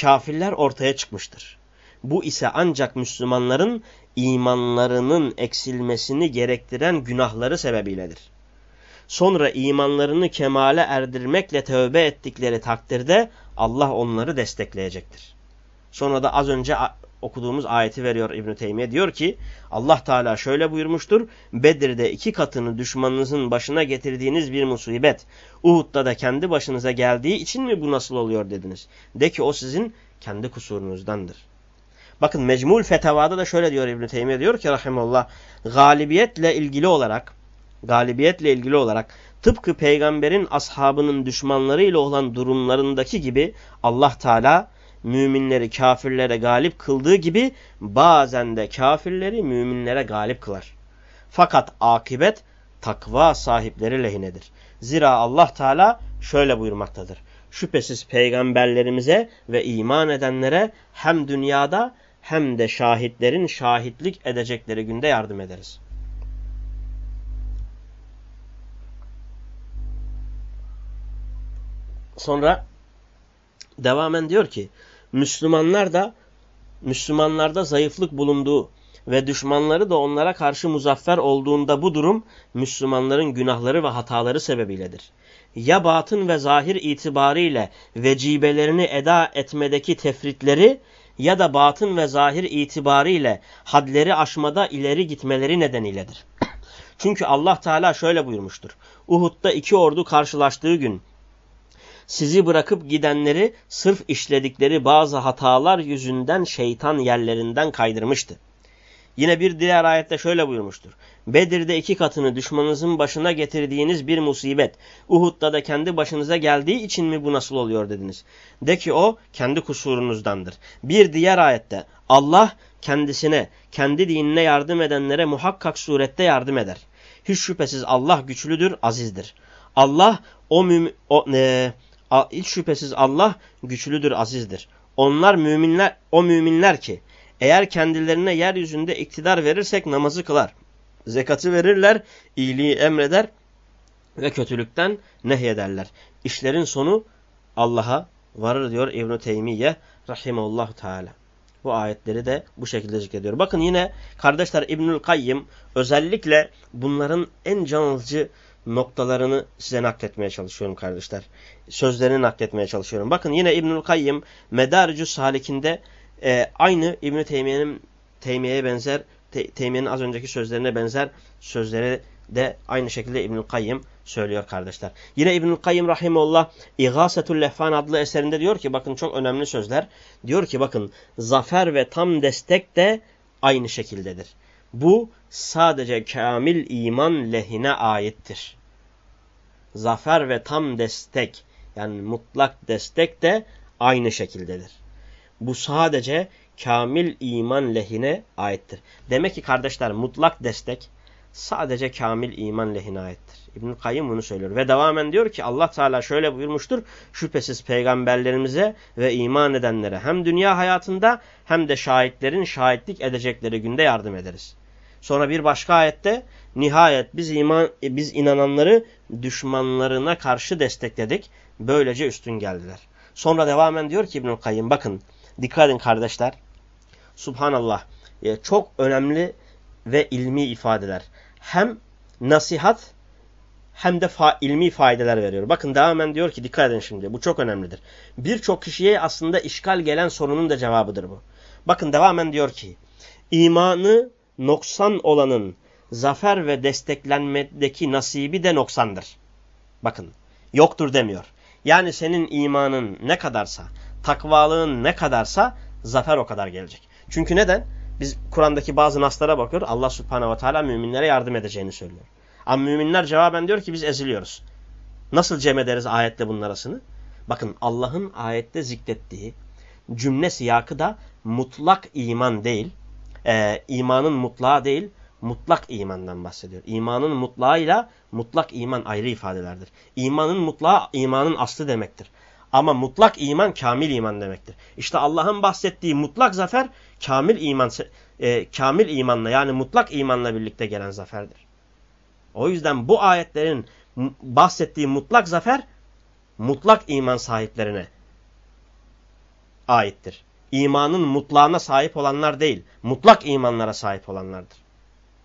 kafirler ortaya çıkmıştır. Bu ise ancak Müslümanların imanlarının eksilmesini gerektiren günahları sebebiyledir. Sonra imanlarını kemale erdirmekle tövbe ettikleri takdirde Allah onları destekleyecektir. Sonra da az önce okuduğumuz ayeti veriyor İbn Teymiye. Diyor ki Allah Teala şöyle buyurmuştur. Bedir'de iki katını düşmanınızın başına getirdiğiniz bir musibet. Uhud'da da kendi başınıza geldiği için mi bu nasıl oluyor dediniz. De ki o sizin kendi kusurunuzdandır. Bakın Mecmul Fetavada da şöyle diyor İbn Teymiye diyor ki rahimallah galibiyetle ilgili olarak galibiyetle ilgili olarak tıpkı peygamberin ashabının düşmanlarıyla olan durumlarındaki gibi Allah Teala müminleri kafirlere galip kıldığı gibi bazen de kafirleri müminlere galip kılar. Fakat akibet takva sahipleri lehinedir. Zira Allah Teala şöyle buyurmaktadır. Şüphesiz peygamberlerimize ve iman edenlere hem dünyada hem de şahitlerin şahitlik edecekleri günde yardım ederiz. Sonra devamen diyor ki Müslümanlar da Müslümanlarda zayıflık bulunduğu ve düşmanları da onlara karşı muzaffer olduğunda bu durum Müslümanların günahları ve hataları sebebiyledir. Ya batın ve zahir itibariyle vecibelerini eda etmedeki tefritleri ya da batın ve zahir itibariyle hadleri aşmada ileri gitmeleri nedeniyledir. Çünkü Allah Teala şöyle buyurmuştur. Uhud'da iki ordu karşılaştığı gün sizi bırakıp gidenleri sırf işledikleri bazı hatalar yüzünden şeytan yerlerinden kaydırmıştı. Yine bir diğer ayette şöyle buyurmuştur. Bedir'de iki katını düşmanınızın başına getirdiğiniz bir musibet. Uhud'da da kendi başınıza geldiği için mi bu nasıl oluyor dediniz. De ki o kendi kusurunuzdandır. Bir diğer ayette Allah kendisine, kendi dinine yardım edenlere muhakkak surette yardım eder. Hiç şüphesiz Allah güçlüdür, azizdir. Allah o, müm o e, hiç şüphesiz Allah güçlüdür, azizdir. Onlar müminler, o müminler ki eğer kendilerine yeryüzünde iktidar verirsek namazı kılar. Zekatı verirler, iyiliği emreder ve kötülükten nehyederler. İşlerin sonu Allah'a varır diyor İbn-i Teymiye rahimahullah teala. Bu ayetleri de bu şekilde zikrediyor. Bakın yine kardeşler İbnül Kayyım özellikle bunların en can noktalarını size nakletmeye çalışıyorum kardeşler. Sözlerini nakletmeye çalışıyorum. Bakın yine İbnül Kayyım Medaricus Salik'inde e, aynı İbn-i Teymiye'nin Teymiye'ye benzer, te, Teymiye'nin az önceki sözlerine benzer sözleri de aynı şekilde İbnül Kayyım söylüyor kardeşler. Yine İbnül Kayyım Rahimullah İgâsetül Lehfan adlı eserinde diyor ki bakın çok önemli sözler. Diyor ki bakın zafer ve tam destek de aynı şekildedir. Bu sadece kamil iman lehine aittir. Zafer ve tam destek yani mutlak destek de aynı şekildedir. Bu sadece kamil iman lehine aittir. Demek ki kardeşler mutlak destek sadece kamil iman lehine aittir. İbnül Kayyım bunu söylüyor. Ve devamen diyor ki Allah Teala şöyle buyurmuştur. Şüphesiz peygamberlerimize ve iman edenlere hem dünya hayatında hem de şahitlerin şahitlik edecekleri günde yardım ederiz. Sonra bir başka ayette nihayet biz iman biz inananları düşmanlarına karşı destekledik. Böylece üstün geldiler. Sonra devamen diyor ki İbnül Kayyım bakın dikkat edin kardeşler. Subhanallah e, çok önemli ve ilmi ifadeler. Hem nasihat hem de fa ilmi faydeler veriyor. Bakın devamen diyor ki dikkat edin şimdi bu çok önemlidir. Birçok kişiye aslında işgal gelen sorunun da cevabıdır bu. Bakın devamen diyor ki imanı noksan olanın zafer ve desteklenmedeki nasibi de noksandır. Bakın yoktur demiyor. Yani senin imanın ne kadarsa, takvalığın ne kadarsa zafer o kadar gelecek. Çünkü neden? Biz Kur'an'daki bazı naslara bakıyoruz. Allah subhanehu ve teala müminlere yardım edeceğini söylüyor. Ama müminler cevaben diyor ki biz eziliyoruz. Nasıl cem ederiz ayette bunun arasını? Bakın Allah'ın ayette zikrettiği cümle siyakı da mutlak iman değil, e, imanın mutlağı değil, mutlak imandan bahsediyor. İmanın mutlağıyla mutlak iman ayrı ifadelerdir. İmanın mutlağı imanın aslı demektir. Ama mutlak iman kamil iman demektir. İşte Allah'ın bahsettiği mutlak zafer kamil iman e, kamil imanla yani mutlak imanla birlikte gelen zaferdir. O yüzden bu ayetlerin bahsettiği mutlak zafer mutlak iman sahiplerine aittir. İmanın mutlağına sahip olanlar değil, mutlak imanlara sahip olanlardır.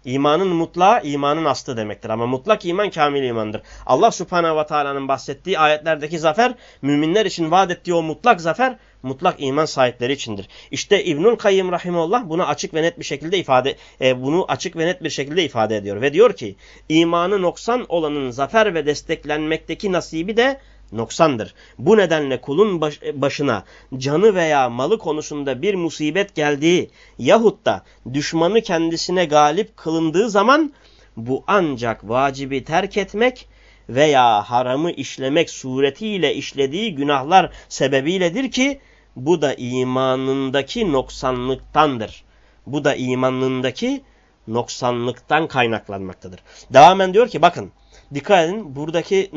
İmanın mutlağı imanın aslı demektir. Ama mutlak iman kamil imandır. Allah subhanehu ve teala'nın bahsettiği ayetlerdeki zafer müminler için vaat ettiği o mutlak zafer mutlak iman sahipleri içindir. İşte İbnül Kayyım Rahimullah bunu açık ve net bir şekilde ifade e, bunu açık ve net bir şekilde ifade ediyor ve diyor ki imanı noksan olanın zafer ve desteklenmekteki nasibi de noksandır. Bu nedenle kulun baş, başına canı veya malı konusunda bir musibet geldiği yahut da düşmanı kendisine galip kılındığı zaman bu ancak vacibi terk etmek veya haramı işlemek suretiyle işlediği günahlar sebebiyledir ki bu da imanındaki noksanlıktandır. Bu da imanındaki noksanlıktan kaynaklanmaktadır. Devamen diyor ki bakın dikkat edin buradaki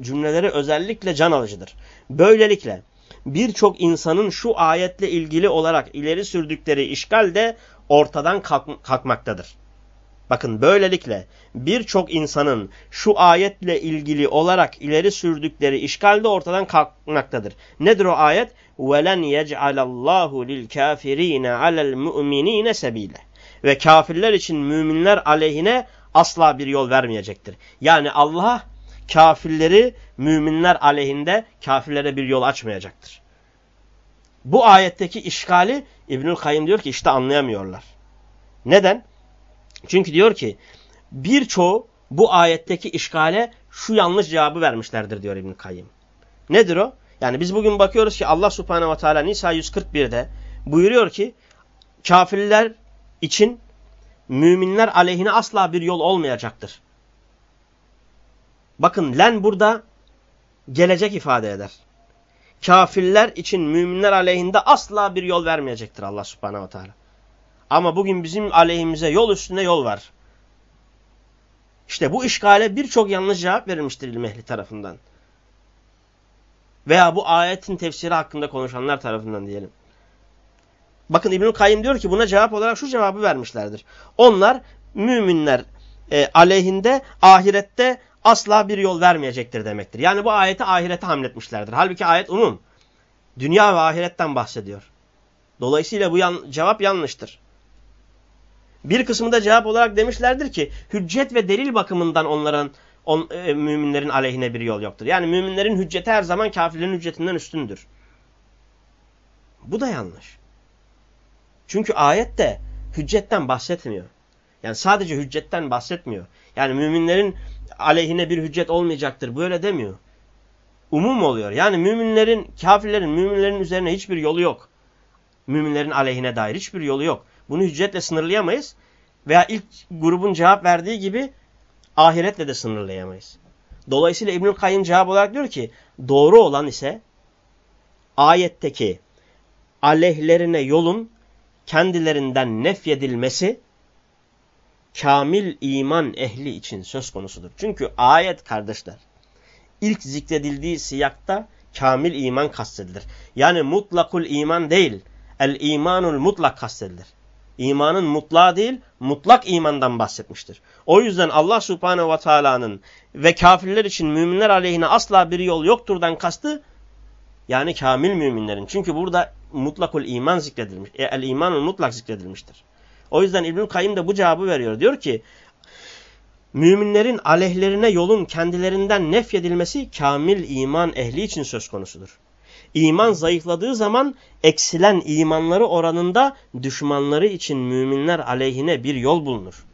cümleleri özellikle can alıcıdır. Böylelikle birçok insanın şu ayetle ilgili olarak ileri sürdükleri işgal de ortadan kalk kalkmaktadır. Bakın böylelikle birçok insanın şu ayetle ilgili olarak ileri sürdükleri işgal de ortadan kalkmaktadır. Nedir o ayet? وَلَنْ يَجْعَلَ اللّٰهُ لِلْكَافِر۪ينَ عَلَى الْمُؤْمِن۪ينَ سَب۪يلًا Ve kafirler için müminler aleyhine asla bir yol vermeyecektir. Yani Allah kafirleri müminler aleyhinde kafirlere bir yol açmayacaktır. Bu ayetteki işgali İbnül Kayyım diyor ki işte anlayamıyorlar. Neden? Çünkü diyor ki birçoğu bu ayetteki işgale şu yanlış cevabı vermişlerdir diyor İbnül Kayyım. Nedir o? Yani biz bugün bakıyoruz ki Allah subhanehu ve teala Nisa 141'de buyuruyor ki kafirler için müminler aleyhine asla bir yol olmayacaktır. Bakın len burada gelecek ifade eder. Kafirler için müminler aleyhinde asla bir yol vermeyecektir Allah subhanehu ve teala. Ama bugün bizim aleyhimize yol üstünde yol var. İşte bu işgale birçok yanlış cevap verilmiştir ilim ehli tarafından. Veya bu ayetin tefsiri hakkında konuşanlar tarafından diyelim. Bakın İbnül Kayyim diyor ki buna cevap olarak şu cevabı vermişlerdir. Onlar müminler e, aleyhinde ahirette asla bir yol vermeyecektir demektir. Yani bu ayeti ahirete hamletmişlerdir. Halbuki ayet umum. Dünya ve ahiretten bahsediyor. Dolayısıyla bu yan, cevap yanlıştır. Bir kısmı da cevap olarak demişlerdir ki hüccet ve delil bakımından onların on, e, müminlerin aleyhine bir yol yoktur. Yani müminlerin hücceti her zaman kafirlerin hüccetinden üstündür. Bu da yanlış. Çünkü ayette hüccetten bahsetmiyor. Yani sadece hüccetten bahsetmiyor. Yani müminlerin aleyhine bir hüccet olmayacaktır. Böyle demiyor. Umum oluyor. Yani müminlerin, kafirlerin, müminlerin üzerine hiçbir yolu yok. Müminlerin aleyhine dair hiçbir yolu yok. Bunu hüccetle sınırlayamayız. Veya ilk grubun cevap verdiği gibi ahiretle de sınırlayamayız. Dolayısıyla İbnül Kayyım cevap olarak diyor ki doğru olan ise ayetteki aleyhlerine yolun kendilerinden nefyedilmesi kamil iman ehli için söz konusudur. Çünkü ayet kardeşler ilk zikredildiği siyakta kamil iman kastedilir. Yani mutlakul iman değil, el imanul mutlak kastedilir. İmanın mutlağı değil, mutlak imandan bahsetmiştir. O yüzden Allah subhanehu ve teala'nın ve kafirler için müminler aleyhine asla bir yol yokturdan kastı, yani kamil müminlerin. Çünkü burada mutlakul iman zikredilmiş, e, el imanul mutlak zikredilmiştir. O yüzden İbnül Kayyım da bu cevabı veriyor. Diyor ki müminlerin aleyhlerine yolun kendilerinden nefyedilmesi kamil iman ehli için söz konusudur. İman zayıfladığı zaman eksilen imanları oranında düşmanları için müminler aleyhine bir yol bulunur.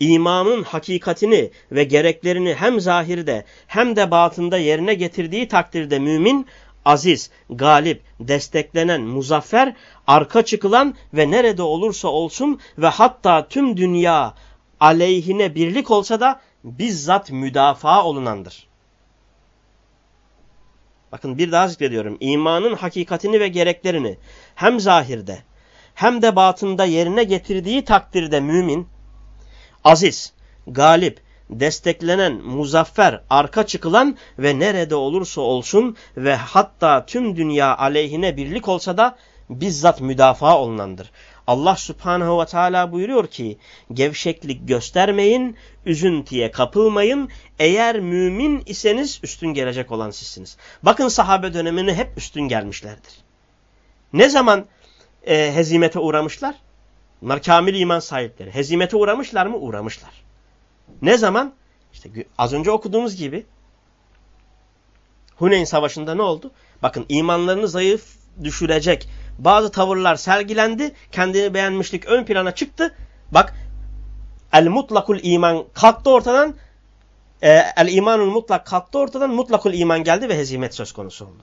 İmanın hakikatini ve gereklerini hem zahirde hem de batında yerine getirdiği takdirde mümin aziz, galip, desteklenen, muzaffer, arka çıkılan ve nerede olursa olsun ve hatta tüm dünya aleyhine birlik olsa da bizzat müdafaa olunandır. Bakın bir daha zikrediyorum. İmanın hakikatini ve gereklerini hem zahirde hem de batında yerine getirdiği takdirde mümin, aziz, galip, desteklenen, muzaffer, arka çıkılan ve nerede olursa olsun ve hatta tüm dünya aleyhine birlik olsa da bizzat müdafaa olunandır. Allah subhanehu ve teala buyuruyor ki gevşeklik göstermeyin, üzüntüye kapılmayın. Eğer mümin iseniz üstün gelecek olan sizsiniz. Bakın sahabe dönemini hep üstün gelmişlerdir. Ne zaman e, hezimete uğramışlar? Bunlar kamil iman sahipleri. Hezimete uğramışlar mı? Uğramışlar. Ne zaman? İşte az önce okuduğumuz gibi Huneyn Savaşı'nda ne oldu? Bakın imanlarını zayıf düşürecek bazı tavırlar sergilendi. Kendini beğenmişlik ön plana çıktı. Bak el mutlakul iman kalktı ortadan. E, el imanul mutlak kalktı ortadan. Mutlakul iman geldi ve hezimet söz konusu oldu.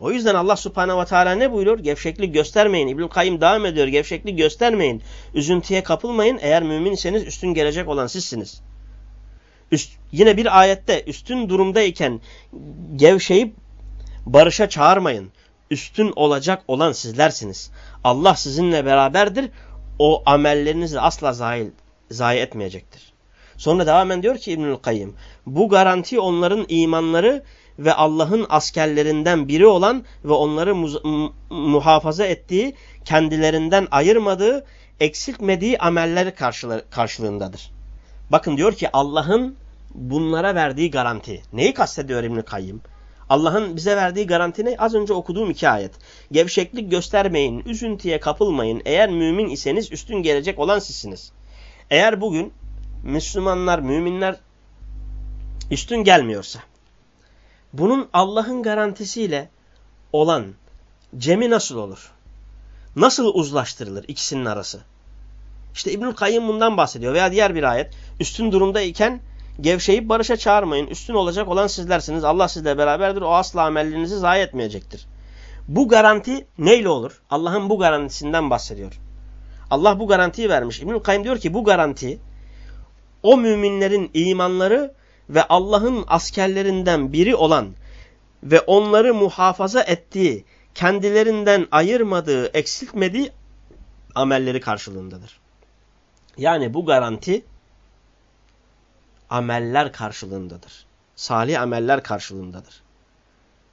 O yüzden Allah subhanehu ve teala ne buyuruyor? Gevşeklik göstermeyin. İbnül Kayyım devam ediyor. Gevşeklik göstermeyin. Üzüntüye kapılmayın. Eğer mümin iseniz üstün gelecek olan sizsiniz. Üst, yine bir ayette üstün durumdayken gevşeyip barışa çağırmayın. Üstün olacak olan sizlersiniz. Allah sizinle beraberdir. O amellerinizi asla zayi, zayi etmeyecektir. Sonra devam diyor ki İbnül Kayyım. Bu garanti onların imanları ve Allah'ın askerlerinden biri olan ve onları muhafaza ettiği, kendilerinden ayırmadığı, eksiltmediği ameller karşılığındadır. Bakın diyor ki Allah'ın bunlara verdiği garanti. Neyi kastediyor İbn-i Kayyım? Allah'ın bize verdiği garanti ne? Az önce okuduğum iki ayet. Gevşeklik göstermeyin, üzüntüye kapılmayın. Eğer mümin iseniz üstün gelecek olan sizsiniz. Eğer bugün Müslümanlar, müminler üstün gelmiyorsa, bunun Allah'ın garantisiyle olan cemi nasıl olur? Nasıl uzlaştırılır ikisinin arası? İşte İbnül Kayyım bundan bahsediyor. Veya diğer bir ayet. Üstün durumda iken gevşeyip barışa çağırmayın. Üstün olacak olan sizlersiniz. Allah sizle beraberdir. O asla amellerinizi zayi etmeyecektir. Bu garanti neyle olur? Allah'ın bu garantisinden bahsediyor. Allah bu garantiyi vermiş. İbnül Kayyım diyor ki bu garanti o müminlerin imanları ve Allah'ın askerlerinden biri olan ve onları muhafaza ettiği, kendilerinden ayırmadığı, eksiltmediği amelleri karşılığındadır. Yani bu garanti ameller karşılığındadır. Salih ameller karşılığındadır.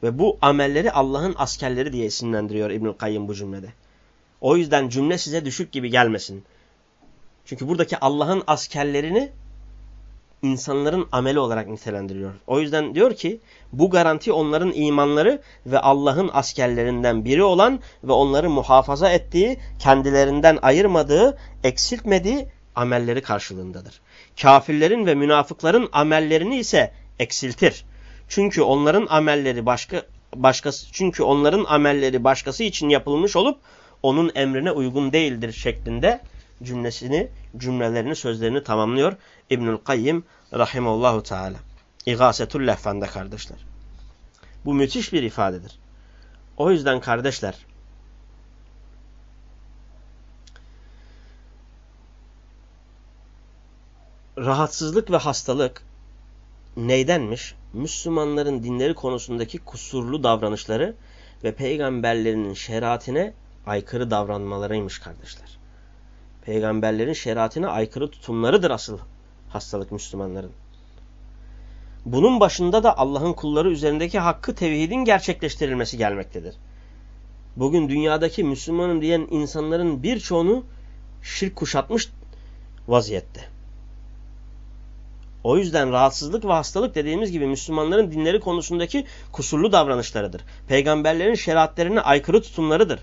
Ve bu amelleri Allah'ın askerleri diye isimlendiriyor İbnül Kayyım bu cümlede. O yüzden cümle size düşük gibi gelmesin. Çünkü buradaki Allah'ın askerlerini insanların ameli olarak nitelendiriyor. O yüzden diyor ki bu garanti onların imanları ve Allah'ın askerlerinden biri olan ve onları muhafaza ettiği, kendilerinden ayırmadığı, eksiltmediği amelleri karşılığındadır. Kafirlerin ve münafıkların amellerini ise eksiltir. Çünkü onların amelleri başka başkası çünkü onların amelleri başkası için yapılmış olup onun emrine uygun değildir şeklinde cümlesini, cümlelerini, sözlerini tamamlıyor İbnül Kayyim rahimeullahu teala. İgasetul lehfende kardeşler. Bu müthiş bir ifadedir. O yüzden kardeşler rahatsızlık ve hastalık neydenmiş? Müslümanların dinleri konusundaki kusurlu davranışları ve peygamberlerinin şeriatine aykırı davranmalarıymış kardeşler. Peygamberlerin şeriatine aykırı tutumlarıdır asıl hastalık Müslümanların. Bunun başında da Allah'ın kulları üzerindeki hakkı tevhidin gerçekleştirilmesi gelmektedir. Bugün dünyadaki Müslümanım diyen insanların birçoğunu şirk kuşatmış vaziyette. O yüzden rahatsızlık ve hastalık dediğimiz gibi Müslümanların dinleri konusundaki kusurlu davranışlarıdır. Peygamberlerin şeriatlerine aykırı tutumlarıdır.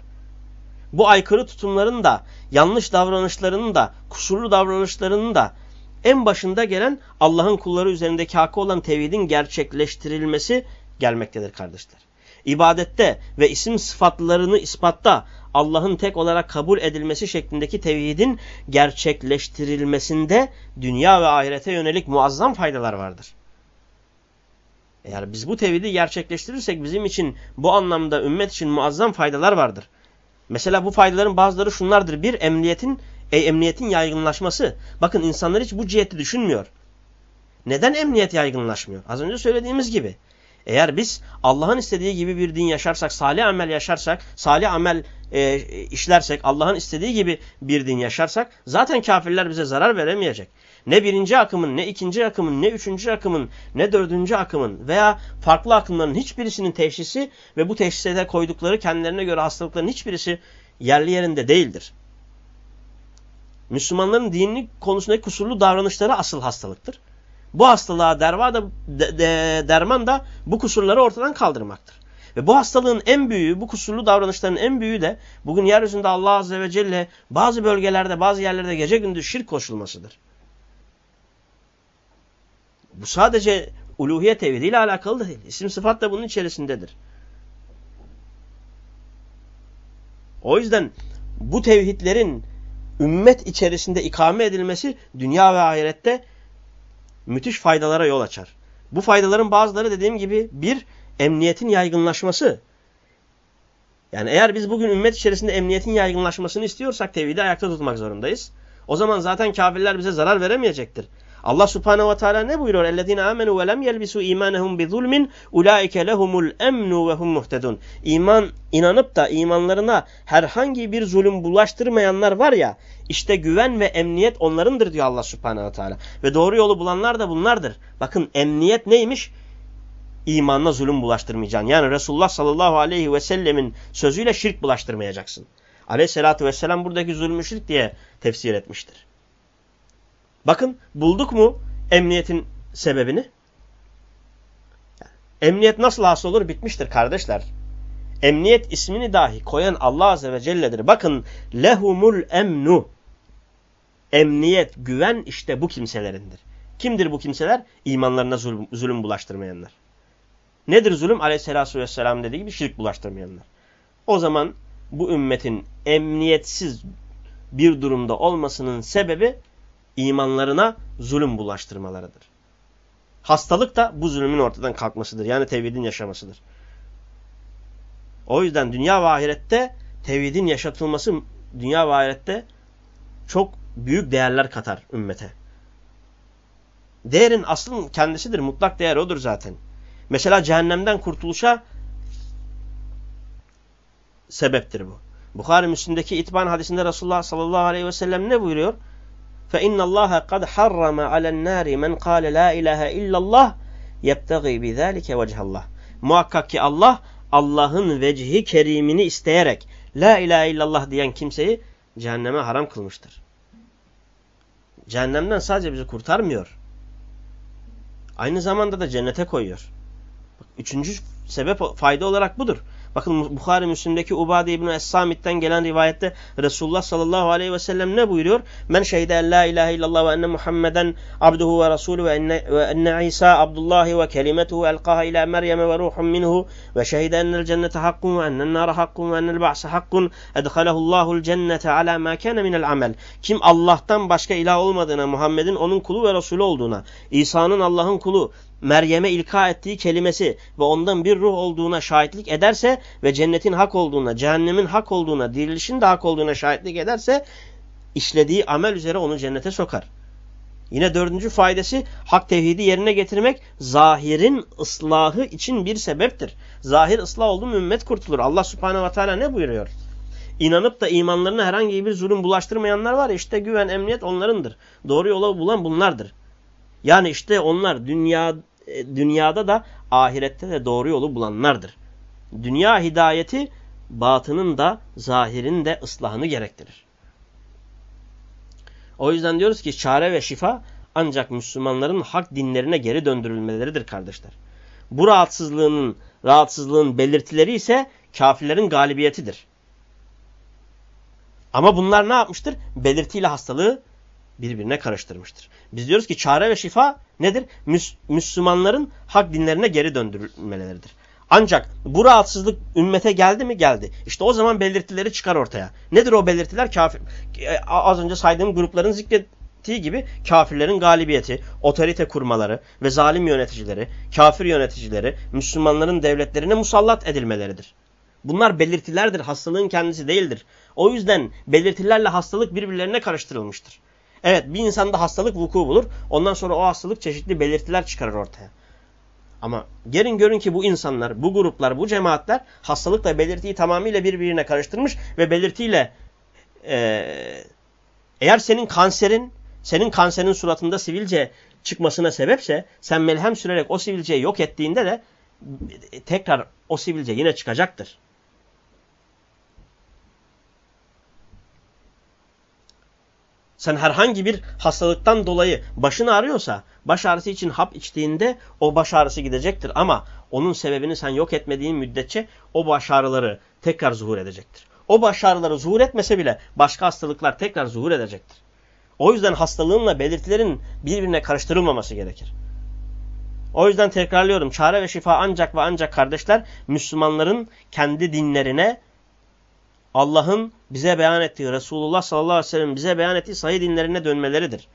Bu aykırı tutumların da, yanlış davranışlarının da, kusurlu davranışlarının da en başında gelen Allah'ın kulları üzerindeki hakkı olan tevhidin gerçekleştirilmesi gelmektedir kardeşler. İbadette ve isim sıfatlarını ispatta Allah'ın tek olarak kabul edilmesi şeklindeki tevhidin gerçekleştirilmesinde dünya ve ahirete yönelik muazzam faydalar vardır. Eğer biz bu tevhidi gerçekleştirirsek bizim için bu anlamda ümmet için muazzam faydalar vardır. Mesela bu faydaların bazıları şunlardır. Bir, emniyetin, e, emniyetin yaygınlaşması. Bakın insanlar hiç bu ciheti düşünmüyor. Neden emniyet yaygınlaşmıyor? Az önce söylediğimiz gibi. Eğer biz Allah'ın istediği gibi bir din yaşarsak, salih amel yaşarsak, salih amel e, işlersek, Allah'ın istediği gibi bir din yaşarsak zaten kafirler bize zarar veremeyecek. Ne birinci akımın, ne ikinci akımın, ne üçüncü akımın, ne dördüncü akımın veya farklı akımların hiçbirisinin teşhisi ve bu teşhise koydukları kendilerine göre hastalıkların hiçbirisi yerli yerinde değildir. Müslümanların dini konusundaki kusurlu davranışları asıl hastalıktır. Bu hastalığa derva da, de, de, derman da bu kusurları ortadan kaldırmaktır. Ve bu hastalığın en büyüğü, bu kusurlu davranışların en büyüğü de bugün yeryüzünde Allah Azze ve Celle bazı bölgelerde, bazı yerlerde gece gündüz şirk koşulmasıdır. Bu sadece uluhiyet tevhidiyle alakalı değil. İsim sıfat da bunun içerisindedir. O yüzden bu tevhidlerin ümmet içerisinde ikame edilmesi dünya ve ahirette müthiş faydalara yol açar. Bu faydaların bazıları dediğim gibi bir, emniyetin yaygınlaşması. Yani eğer biz bugün ümmet içerisinde emniyetin yaygınlaşmasını istiyorsak tevhidi ayakta tutmak zorundayız. O zaman zaten kafirler bize zarar veremeyecektir. Allah Subhanahu ve Teala ne buyuruyor? "Ellezine amenu ve lem yelbisu imanahum bi zulmin ulaike lehumul emnu ve hum muhtedun." İman inanıp da imanlarına herhangi bir zulüm bulaştırmayanlar var ya, işte güven ve emniyet onlarındır diyor Allah Subhanahu ve Teala. Ve doğru yolu bulanlar da bunlardır. Bakın emniyet neymiş? İmanına zulüm bulaştırmayacaksın. Yani Resulullah sallallahu aleyhi ve sellemin sözüyle şirk bulaştırmayacaksın. Aleyhissalatü vesselam buradaki zulmü şirk diye tefsir etmiştir. Bakın bulduk mu emniyetin sebebini? Emniyet nasıl hasıl olur? Bitmiştir kardeşler. Emniyet ismini dahi koyan Allah Azze ve Celle'dir. Bakın lehumul emnu. Emniyet, güven işte bu kimselerindir. Kimdir bu kimseler? İmanlarına zulüm, zulüm bulaştırmayanlar. Nedir zulüm? Aleyhisselatü vesselam dediği gibi şirk bulaştırmayanlar. O zaman bu ümmetin emniyetsiz bir durumda olmasının sebebi imanlarına zulüm bulaştırmalarıdır. Hastalık da bu zulümün ortadan kalkmasıdır. Yani tevhidin yaşamasıdır. O yüzden dünya ve ahirette tevhidin yaşatılması dünya ve ahirette çok büyük değerler katar ümmete. Değerin aslın kendisidir. Mutlak değer odur zaten. Mesela cehennemden kurtuluşa sebeptir bu. Bukhari Müslim'deki itban hadisinde Resulullah sallallahu aleyhi ve sellem ne buyuruyor? فَاِنَّ اللّٰهَ قَدْ حَرَّمَ عَلَى النَّارِ مَنْ قَالَ لَا اِلَٰهَ اِلَّا اللّٰهِ يَبْتَغِي بِذَٰلِكَ وَجْهَ اللّٰهِ Muhakkak ki Allah Allah'ın vecihi kerimini isteyerek La ilahe illallah diyen kimseyi cehenneme haram kılmıştır. Cehennemden sadece bizi kurtarmıyor. Aynı zamanda da cennete koyuyor. Bak, üçüncü sebep fayda olarak budur. Bakın Bukhari Müslim'deki Ubade İbni Es-Samit'ten gelen rivayette Resulullah sallallahu aleyhi ve sellem ne buyuruyor? Men şehide en la ilahe illallah ve enne Muhammeden abduhu ve rasulü ve enne, ve enne İsa abdullahi ve kelimetuhu elqaha ila Meryem ve ruhun minhu ve şehide ennel cennete hakkun ve ennel nara hakkun ve ennel ba'se hakkun edhalehullahul cennete ala ma kâne minel amel. Kim Allah'tan başka ilah olmadığına, Muhammed'in onun kulu ve Resulü olduğuna, İsa'nın Allah'ın kulu, Meryem'e ilka ettiği kelimesi ve ondan bir ruh olduğuna şahitlik ederse ve cennetin hak olduğuna, cehennemin hak olduğuna, dirilişin de hak olduğuna şahitlik ederse işlediği amel üzere onu cennete sokar. Yine dördüncü faydası hak tevhidi yerine getirmek zahirin ıslahı için bir sebeptir. Zahir ıslah oldu mu ümmet kurtulur. Allah subhanehu ve teala ne buyuruyor? İnanıp da imanlarına herhangi bir zulüm bulaştırmayanlar var ya işte güven, emniyet onlarındır. Doğru yola bulan bunlardır. Yani işte onlar dünya dünyada da ahirette de doğru yolu bulanlardır. Dünya hidayeti batının da zahirin de ıslahını gerektirir. O yüzden diyoruz ki çare ve şifa ancak Müslümanların hak dinlerine geri döndürülmeleridir kardeşler. Bu rahatsızlığının rahatsızlığın belirtileri ise kafirlerin galibiyetidir. Ama bunlar ne yapmıştır? Belirtiyle hastalığı birbirine karıştırmıştır. Biz diyoruz ki çare ve şifa nedir? Müs Müslümanların hak dinlerine geri döndürülmeleridir. Ancak bu rahatsızlık ümmete geldi mi? Geldi. İşte o zaman belirtileri çıkar ortaya. Nedir o belirtiler? Kafir, e, az önce saydığım grupların zikrettiği gibi kafirlerin galibiyeti, otorite kurmaları ve zalim yöneticileri, kafir yöneticileri, Müslümanların devletlerine musallat edilmeleridir. Bunlar belirtilerdir, hastalığın kendisi değildir. O yüzden belirtilerle hastalık birbirlerine karıştırılmıştır. Evet bir insanda hastalık vuku bulur. Ondan sonra o hastalık çeşitli belirtiler çıkarır ortaya. Ama gelin görün ki bu insanlar, bu gruplar, bu cemaatler hastalıkla belirtiyi tamamıyla birbirine karıştırmış ve belirtiyle e, eğer senin kanserin, senin kanserin suratında sivilce çıkmasına sebepse sen melhem sürerek o sivilceyi yok ettiğinde de tekrar o sivilce yine çıkacaktır. Sen herhangi bir hastalıktan dolayı başın ağrıyorsa baş ağrısı için hap içtiğinde o baş ağrısı gidecektir. Ama onun sebebini sen yok etmediğin müddetçe o baş ağrıları tekrar zuhur edecektir. O baş ağrıları zuhur etmese bile başka hastalıklar tekrar zuhur edecektir. O yüzden hastalığınla belirtilerin birbirine karıştırılmaması gerekir. O yüzden tekrarlıyorum. Çare ve şifa ancak ve ancak kardeşler Müslümanların kendi dinlerine Allah'ın bize beyan ettiği, Resulullah sallallahu aleyhi ve sellem bize beyan ettiği sahih dinlerine dönmeleridir.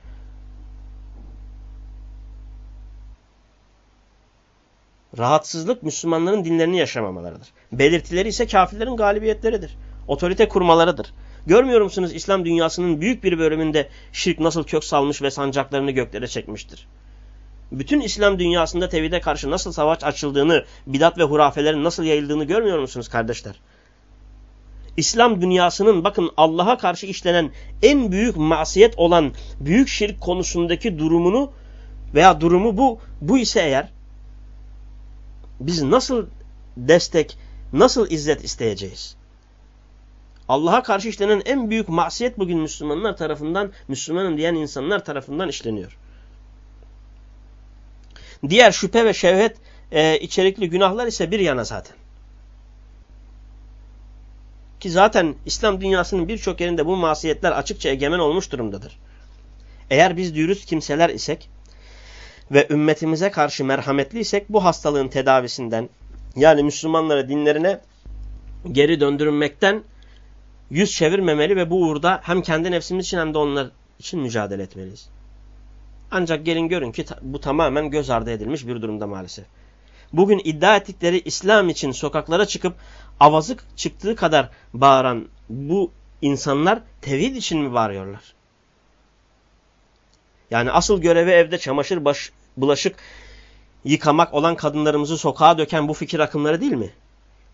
Rahatsızlık Müslümanların dinlerini yaşamamalarıdır. Belirtileri ise kafirlerin galibiyetleridir. Otorite kurmalarıdır. Görmüyor musunuz İslam dünyasının büyük bir bölümünde şirk nasıl kök salmış ve sancaklarını göklere çekmiştir? Bütün İslam dünyasında tevhide karşı nasıl savaş açıldığını, bidat ve hurafelerin nasıl yayıldığını görmüyor musunuz kardeşler? İslam dünyasının bakın Allah'a karşı işlenen en büyük masiyet olan büyük şirk konusundaki durumunu veya durumu bu bu ise eğer biz nasıl destek, nasıl izzet isteyeceğiz? Allah'a karşı işlenen en büyük masiyet bugün Müslümanlar tarafından, Müslümanın diyen insanlar tarafından işleniyor. Diğer şüphe ve şehvet e, içerikli günahlar ise bir yana zaten. Ki zaten İslam dünyasının birçok yerinde bu masiyetler açıkça egemen olmuş durumdadır. Eğer biz dürüst kimseler isek ve ümmetimize karşı merhametliysek bu hastalığın tedavisinden yani Müslümanları dinlerine geri döndürmekten yüz çevirmemeli ve bu uğurda hem kendi nefsimiz için hem de onlar için mücadele etmeliyiz. Ancak gelin görün ki bu tamamen göz ardı edilmiş bir durumda maalesef. Bugün iddia ettikleri İslam için sokaklara çıkıp avazık çıktığı kadar bağıran bu insanlar tevhid için mi bağırıyorlar? Yani asıl görevi evde çamaşır baş, bulaşık yıkamak olan kadınlarımızı sokağa döken bu fikir akımları değil mi?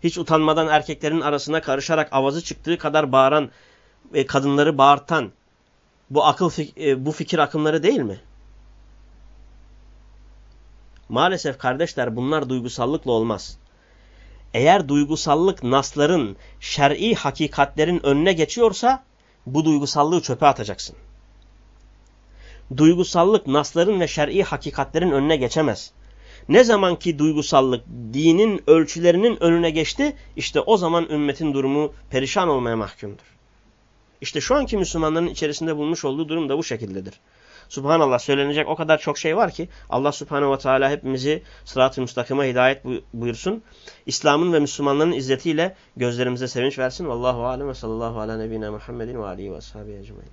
Hiç utanmadan erkeklerin arasına karışarak avazı çıktığı kadar bağıran ve kadınları bağırtan bu akıl e, bu fikir akımları değil mi? Maalesef kardeşler bunlar duygusallıkla olmaz. Eğer duygusallık nasların, şer'i hakikatlerin önüne geçiyorsa bu duygusallığı çöpe atacaksın. Duygusallık nasların ve şer'i hakikatlerin önüne geçemez. Ne zaman ki duygusallık dinin ölçülerinin önüne geçti, işte o zaman ümmetin durumu perişan olmaya mahkumdur. İşte şu anki Müslümanların içerisinde bulmuş olduğu durum da bu şekildedir. Subhanallah söylenecek o kadar çok şey var ki Allah subhanehu ve teala hepimizi sırat-ı müstakıma hidayet buyursun. İslam'ın ve Müslümanların izzetiyle gözlerimize sevinç versin. Vallahu alem ve sallallahu ala nebine Muhammedin ve alihi ve ashabi ecmain.